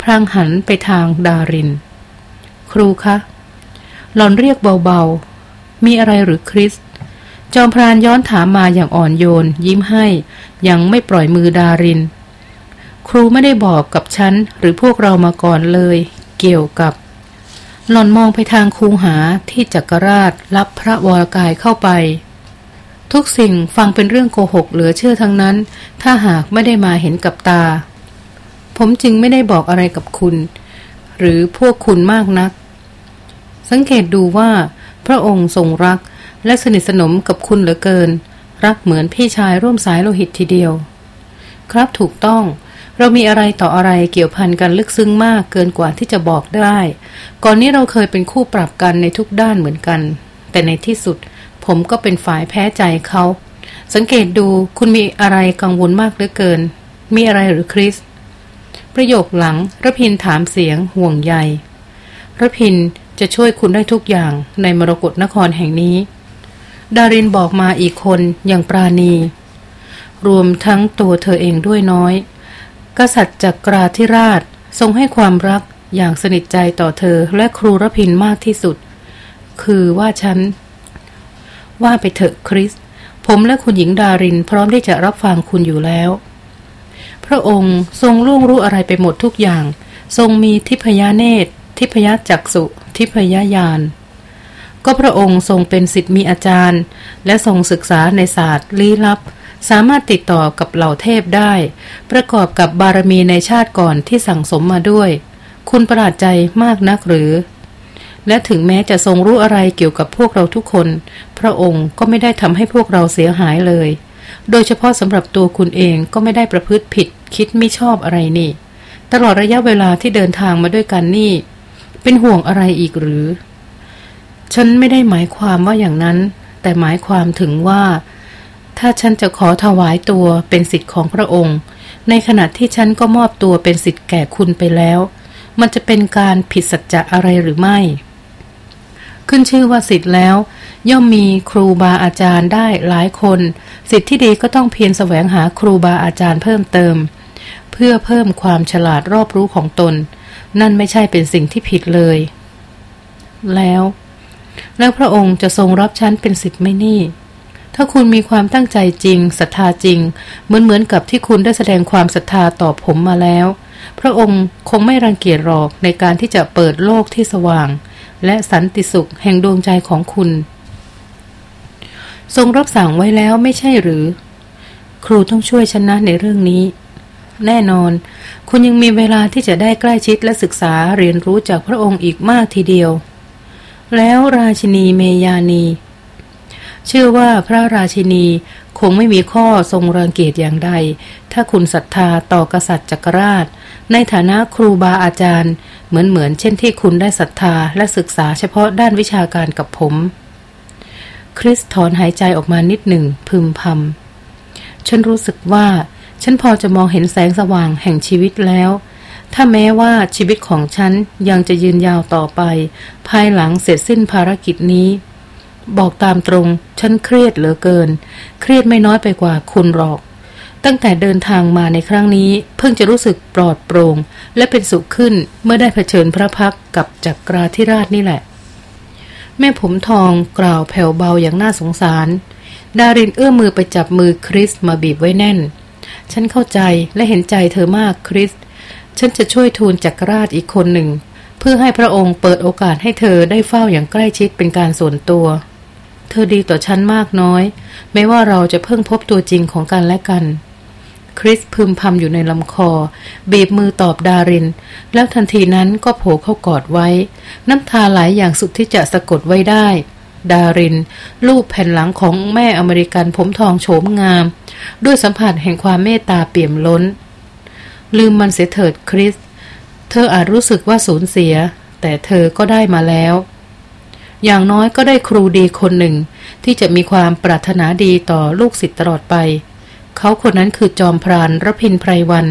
พรางหันไปทางดาริน ครูคะ หลอนเรียกเบาๆ มีอะไรหรือคริส จอมพรานย้อนถามมาอย่างอ่อนโยน ยิ้มให้ ยังไม่ปล่อยมือดาริน ครูไม่ได้บอกกับฉัน หรือพวกเรามาก่อนเลย เกี่ยวกับ หล่อนมองไปทางคูหาที่จักรราชรับพระวรกายเข้าไป ทุกสิ่งฟังเป็นเรื่องโกหกเหลือเชื่อทั้งนั้น ถ้าหากไม่ได้มาเห็นกับตา ผมจึงไม่ได้บอกอะไรกับคุณ หรือพวกคุณมากนัก สังเกตดูว่า พระองค์ทรงรักและสนิทสนมกับคุณเหลือเกิน รักเหมือนพี่ชายร่วมสายโลหิตทีเดียว ครับถูกต้องเรามีอะไรต่ออะไรเกี่ยวพันกันลึกซึ้งมากเกินกว่าที่จะบอกได้ ก่อนนี้เราเคยเป็นคู่ปรับกันในทุกด้านเหมือนกัน แต่ในที่สุด ผมก็เป็นฝ่ายแพ้ใจเขา สังเกตดูคุณมีอะไรกังวลมากเหลือเกิน มีอะไรหรือคริส ประโยคหลังระพินถามเสียงห่วงใยระพินจะช่วยคุณได้ทุกอย่างในมรกรนครแห่งนี้ ดารินบอกมาอีกคนอย่างปราณี รวมทั้งตัวเธอเองด้วยน้อย กษัตริย์จักราธิราชทรงให้ความรักอย่างสนิทใจต่อเธอและครูรพินมากที่สุด คือว่าฉัน ว่าไปเถอะคริส ผมและคุณหญิงดารินพร้อมที่จะรับฟังคุณอยู่แล้ว พระองค์ทรงล่วงรู้อะไรไปหมดทุกอย่าง ทรงมีทิพยาเนตร ทิพยจักสุ ทิพยญาณก็พระองค์ทรงเป็นสิทธิ์มีอาจารย์ และทรงศึกษาในศาสตร์ลี้ลับ สามารถติดต่อกับเหล่าเทพได้ ประกอบกับบารมีในชาติก่อนที่สั่งสมมาด้วย คุณประหลาดใจมากนักหรือ และถึงแม้จะทรงรู้อะไรเกี่ยวกับพวกเราทุกคน พระองค์ก็ไม่ได้ทำให้พวกเราเสียหายเลย โดยเฉพาะสำหรับตัวคุณเองก็ไม่ได้ประพฤติผิด คิดไม่ชอบอะไรนี่ ตลอดระยะเวลาที่เดินทางมาด้วยกันนี่ เป็นห่วงอะไรอีกหรือ ฉันไม่ได้หมายความว่าอย่างนั้น แต่หมายความถึงว่า ถ้าฉันจะขอถวายตัวเป็นสิทธิ์ของพระองค์ ในขณะที่ฉันก็มอบตัวเป็นสิทธิ์แก่คุณไปแล้ว มันจะเป็นการผิดสัจจะอะไรหรือไม่ ขึ้นชื่อว่าสิทธิ์แล้วย่อมมีครูบาอาจารย์ได้หลายคน สิทธิ์ที่ดีก็ต้องเพียรแสวงหาครูบาอาจารย์เพิ่มเติม พื่อเพิ่มความฉลาดรอบรู้ของตน นั่นไม่ใช่เป็นสิ่งที่ผิดเลย แล้ว แล้วพระองค์จะทรงรับฉันเป็นสิทธิ์ไม่นี่ ถ้าคุณมีความตั้งใจจริงศรัทธาจริง เหมือนเหมือนกับที่คุณได้แสดงความศรัทธาต่อผมมาแล้ว พระองค์คงไม่รังเกียจหรอกในการที่จะเปิดโลกที่สว่าง และสันติสุขแห่งดวงใจของคุณ ทรงรับสั่งไว้แล้วไม่ใช่หรือ ครูต้องช่วยชนะในเรื่องนี้ แน่นอน คุณยังมีเวลาที่จะได้ใกล้ชิดและศึกษาเรียนรู้จากพระองค์อีกมากทีเดียว แล้วราชินีเมยานี เชื่อว่าพระราชินีคงไม่มีข้อทรงรังเกียจอย่างใด ถ้าคุณศรัทธาต่อกษัตริย์จักรราช ในฐานะครูบาอาจารย์ เหมือนเหมือนเช่นที่คุณได้ศรัทธาและศึกษาเฉพาะด้านวิชาการกับผม คริสถอนหายใจออกมานิดหนึ่งพึมพำฉันรู้สึกว่า ฉันพอจะมองเห็นแสงสว่างแห่งชีวิตแล้ว ถ้าแม้ว่าชีวิตของฉันยังจะยืนยาวต่อไป ภายหลังเสร็จสิ้นภารกิจนี้ บอกตามตรง ฉันเครียดเหลือเกิน เครียดไม่น้อยไปกว่าคุณหรอก ตั้งแต่เดินทางมาในครั้งนี้ เพิ่งจะรู้สึกปลอดโปรง่ง และเป็นสุขขึ้นเมื่อได้เผชิญพระพักกับจักราธิราชนี่แหละ แม่ผมทองกล่าวแผ่วเบาอย่างน่าสงสาร ดารินเอื้อมมือไปจับมือคริสมาบีบไว้แน่น ฉันเข้าใจและเห็นใจเธอมากคริส ฉันจะช่วยทูลจักรราชอีกคนหนึ่ง เพื่อให้พระองค์เปิดโอกาสให้เธอได้เฝ้าอย่างใกล้ชิดเป็นการส่วนตัว เธอดีต่อฉันมากน้อย ไม่ว่าเราจะเพิ่งพบตัวจริงของกันและกัน คริสพึมพำอยู่ในลำคอ บีบมือตอบดาริน แล้วทันทีนั้นก็โผล่เข้ากอดไว้ น้ำตาไหลยอย่างสุดที่จะสะกดไว้ได้ ดารินลูบแผ่นหลังของแม่อเมริกันผมทองโฉมงาม ด้วยสัมผัสแห่งความเมตตาเปี่ยมล้น ลืมมันเสียเถิดคริส เธออาจรู้สึกว่าสูญเสีย แต่เธอก็ได้มาแล้ว อย่างน้อยก็ได้ครูดีคนหนึ่ง ที่จะมีความปรารถนาดีต่อลูกศิษย์ตลอดไป เขาคนนั้นคือจอมพรานรพินไพรวัน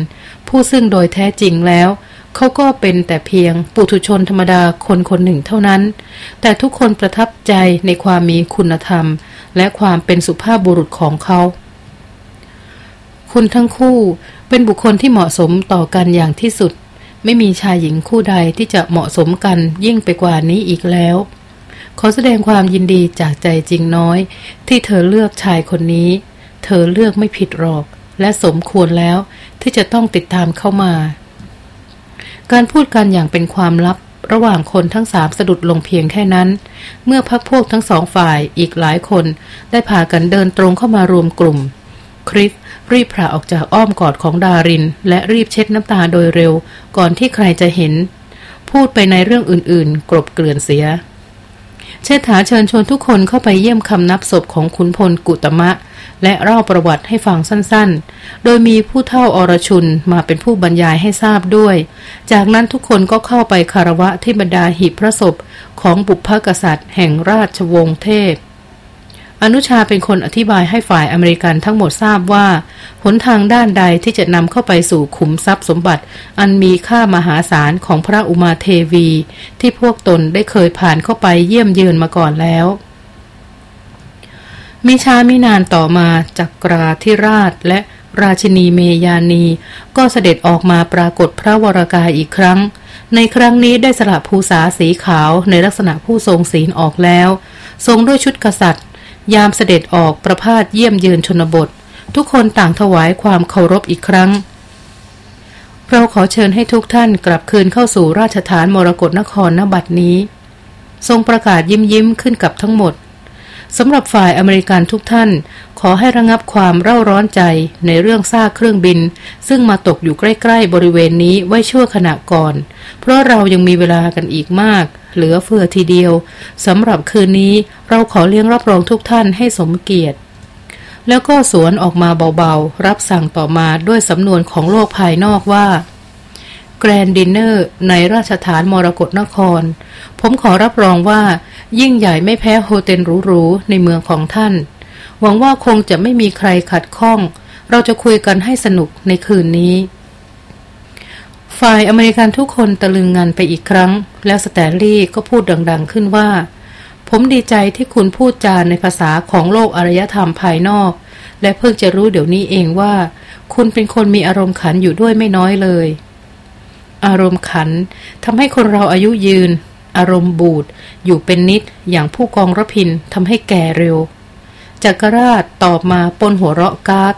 ผู้ซึ่งโดยแท้จริงแล้ว เขาก็เป็นแต่เพียงปุถุชนธรรมดาคนคนหนึ่งเท่านั้น แต่ทุกคนประทับใจในความมีคุณธรรม และความเป็นสุภาพบุรุษของเขา คุณทั้งคู่เป็นบุคคลที่เหมาะสมต่อกันอย่างที่สุด ไม่มีชายหญิงคู่ใดที่จะเหมาะสมกันยิ่งไปกว่านี้อีกแล้วขอแสดงความยินดีจากใจจริงน้อย ที่เธอเลือกชายคนนี้ เธอเลือกไม่ผิดหรอก และสมควรแล้วที่จะต้องติดตามเข้ามา การพูดกันอย่างเป็นความลับ ระหว่างคนทั้งสามสะดุดลงเพียงแค่นั้น เมื่อพักพวกทั้งสองฝ่ายอีกหลายคน ได้พากันเดินตรงเข้ามารวมกลุ่ม คริสรีบผ่าออกจากอ้อมกอดของดาริน และรีบเช็ดน้ำตาโดยเร็ว ก่อนที่ใครจะเห็น พูดไปในเรื่องอื่นๆ กลบเกลื่อนเสีย เชษฐาเชิญชวนทุกคนเข้าไปเยี่ยมคำนับศพของขุนพลกุตมะ และเล่าประวัติให้ฟังสั้นๆ โดยมีผู้เท่าอรชุนมาเป็นผู้บรรยายให้ทราบด้วย จากนั้นทุกคนก็เข้าไปคารวะที่บรรดาหีบพระศพของบุพกษัตริย์แห่งราชวงศ์เทพ อนุชาเป็นคนอธิบายให้ฝ่ายอเมริกันทั้งหมดทราบว่า หนทางด้านใดที่จะนำเข้าไปสู่ขุมทรัพย์สมบัติ อันมีค่ามหาศาลของพระอุมาเทวี ที่พวกตนได้เคยผ่านเข้าไปเยี่ยมเยือนมาก่อนแล้วมิช้ามินานต่อมาจากกราธิราชและราชินีเมยานี ก็เสด็จออกมาปรากฏพระวรากายอีกครั้ง ในครั้งนี้ได้สละภูษาสีขาวในลักษณะผู้ทรงศีลออกแล้ว ทรงด้วยชุดกษัตริย์ ยามเสด็จออกประพาสเยี่ยมเยือนชนบท ทุกคนต่างถวายความเคารพอีกครั้ง เราขอเชิญให้ทุกท่านกลับคืนเข้าสู่ราชฐานมรกรนครณบัดนี้ ทรงประกาศยิ้มยิ้มขึ้นกับทั้งหมดสำหรับฝ่ายอเมริกันทุกท่าน ขอให้ระงับความเร่าร้อนใจในเรื่องซากเครื่องบิน ซึ่งมาตกอยู่ใกล้ ๆ บริเวณนี้ไว้ชั่วขณะก่อน เพราะเรายังมีเวลากันอีกมาก เหลือเฟือทีเดียวสำหรับคืนนี้เราขอเลี้ยงรับรองทุกท่านให้สมเกียรติ แล้วก็สวนออกมาเบาๆ รับสั่งต่อมาด้วยสำนวนของโลกภายนอกว่าแกรนดินเนอร์ในราชฐานมรกรนคร ผมขอรับรองว่า ยิ่งใหญ่ไม่แพ้โฮเทลหรูๆในเมืองของท่าน หวังว่าคงจะไม่มีใครขัดข้อง เราจะคุยกันให้สนุกในคืนนี้ ฝ่ายอเมริกันทุกคนตะลึงงานไปอีกครั้ง แล้วสแตนลีย์ก็พูดดังๆขึ้นว่า ผมดีใจที่คุณพูดจาในภาษาของโลกอารยธรรมภายนอก และเพิ่งจะรู้เดี๋ยวนี้เองว่า คุณเป็นคนมีอารมณ์ขันอยู่ด้วยไม่น้อยเลย อารมณ์ขันทำให้คนเราอายุยืน อารมณ์บูดอยู่เป็นนิดอย่างผู้กองรพินทำให้แก่เร็วจักรราชตอบมาปนหัวเราะกาก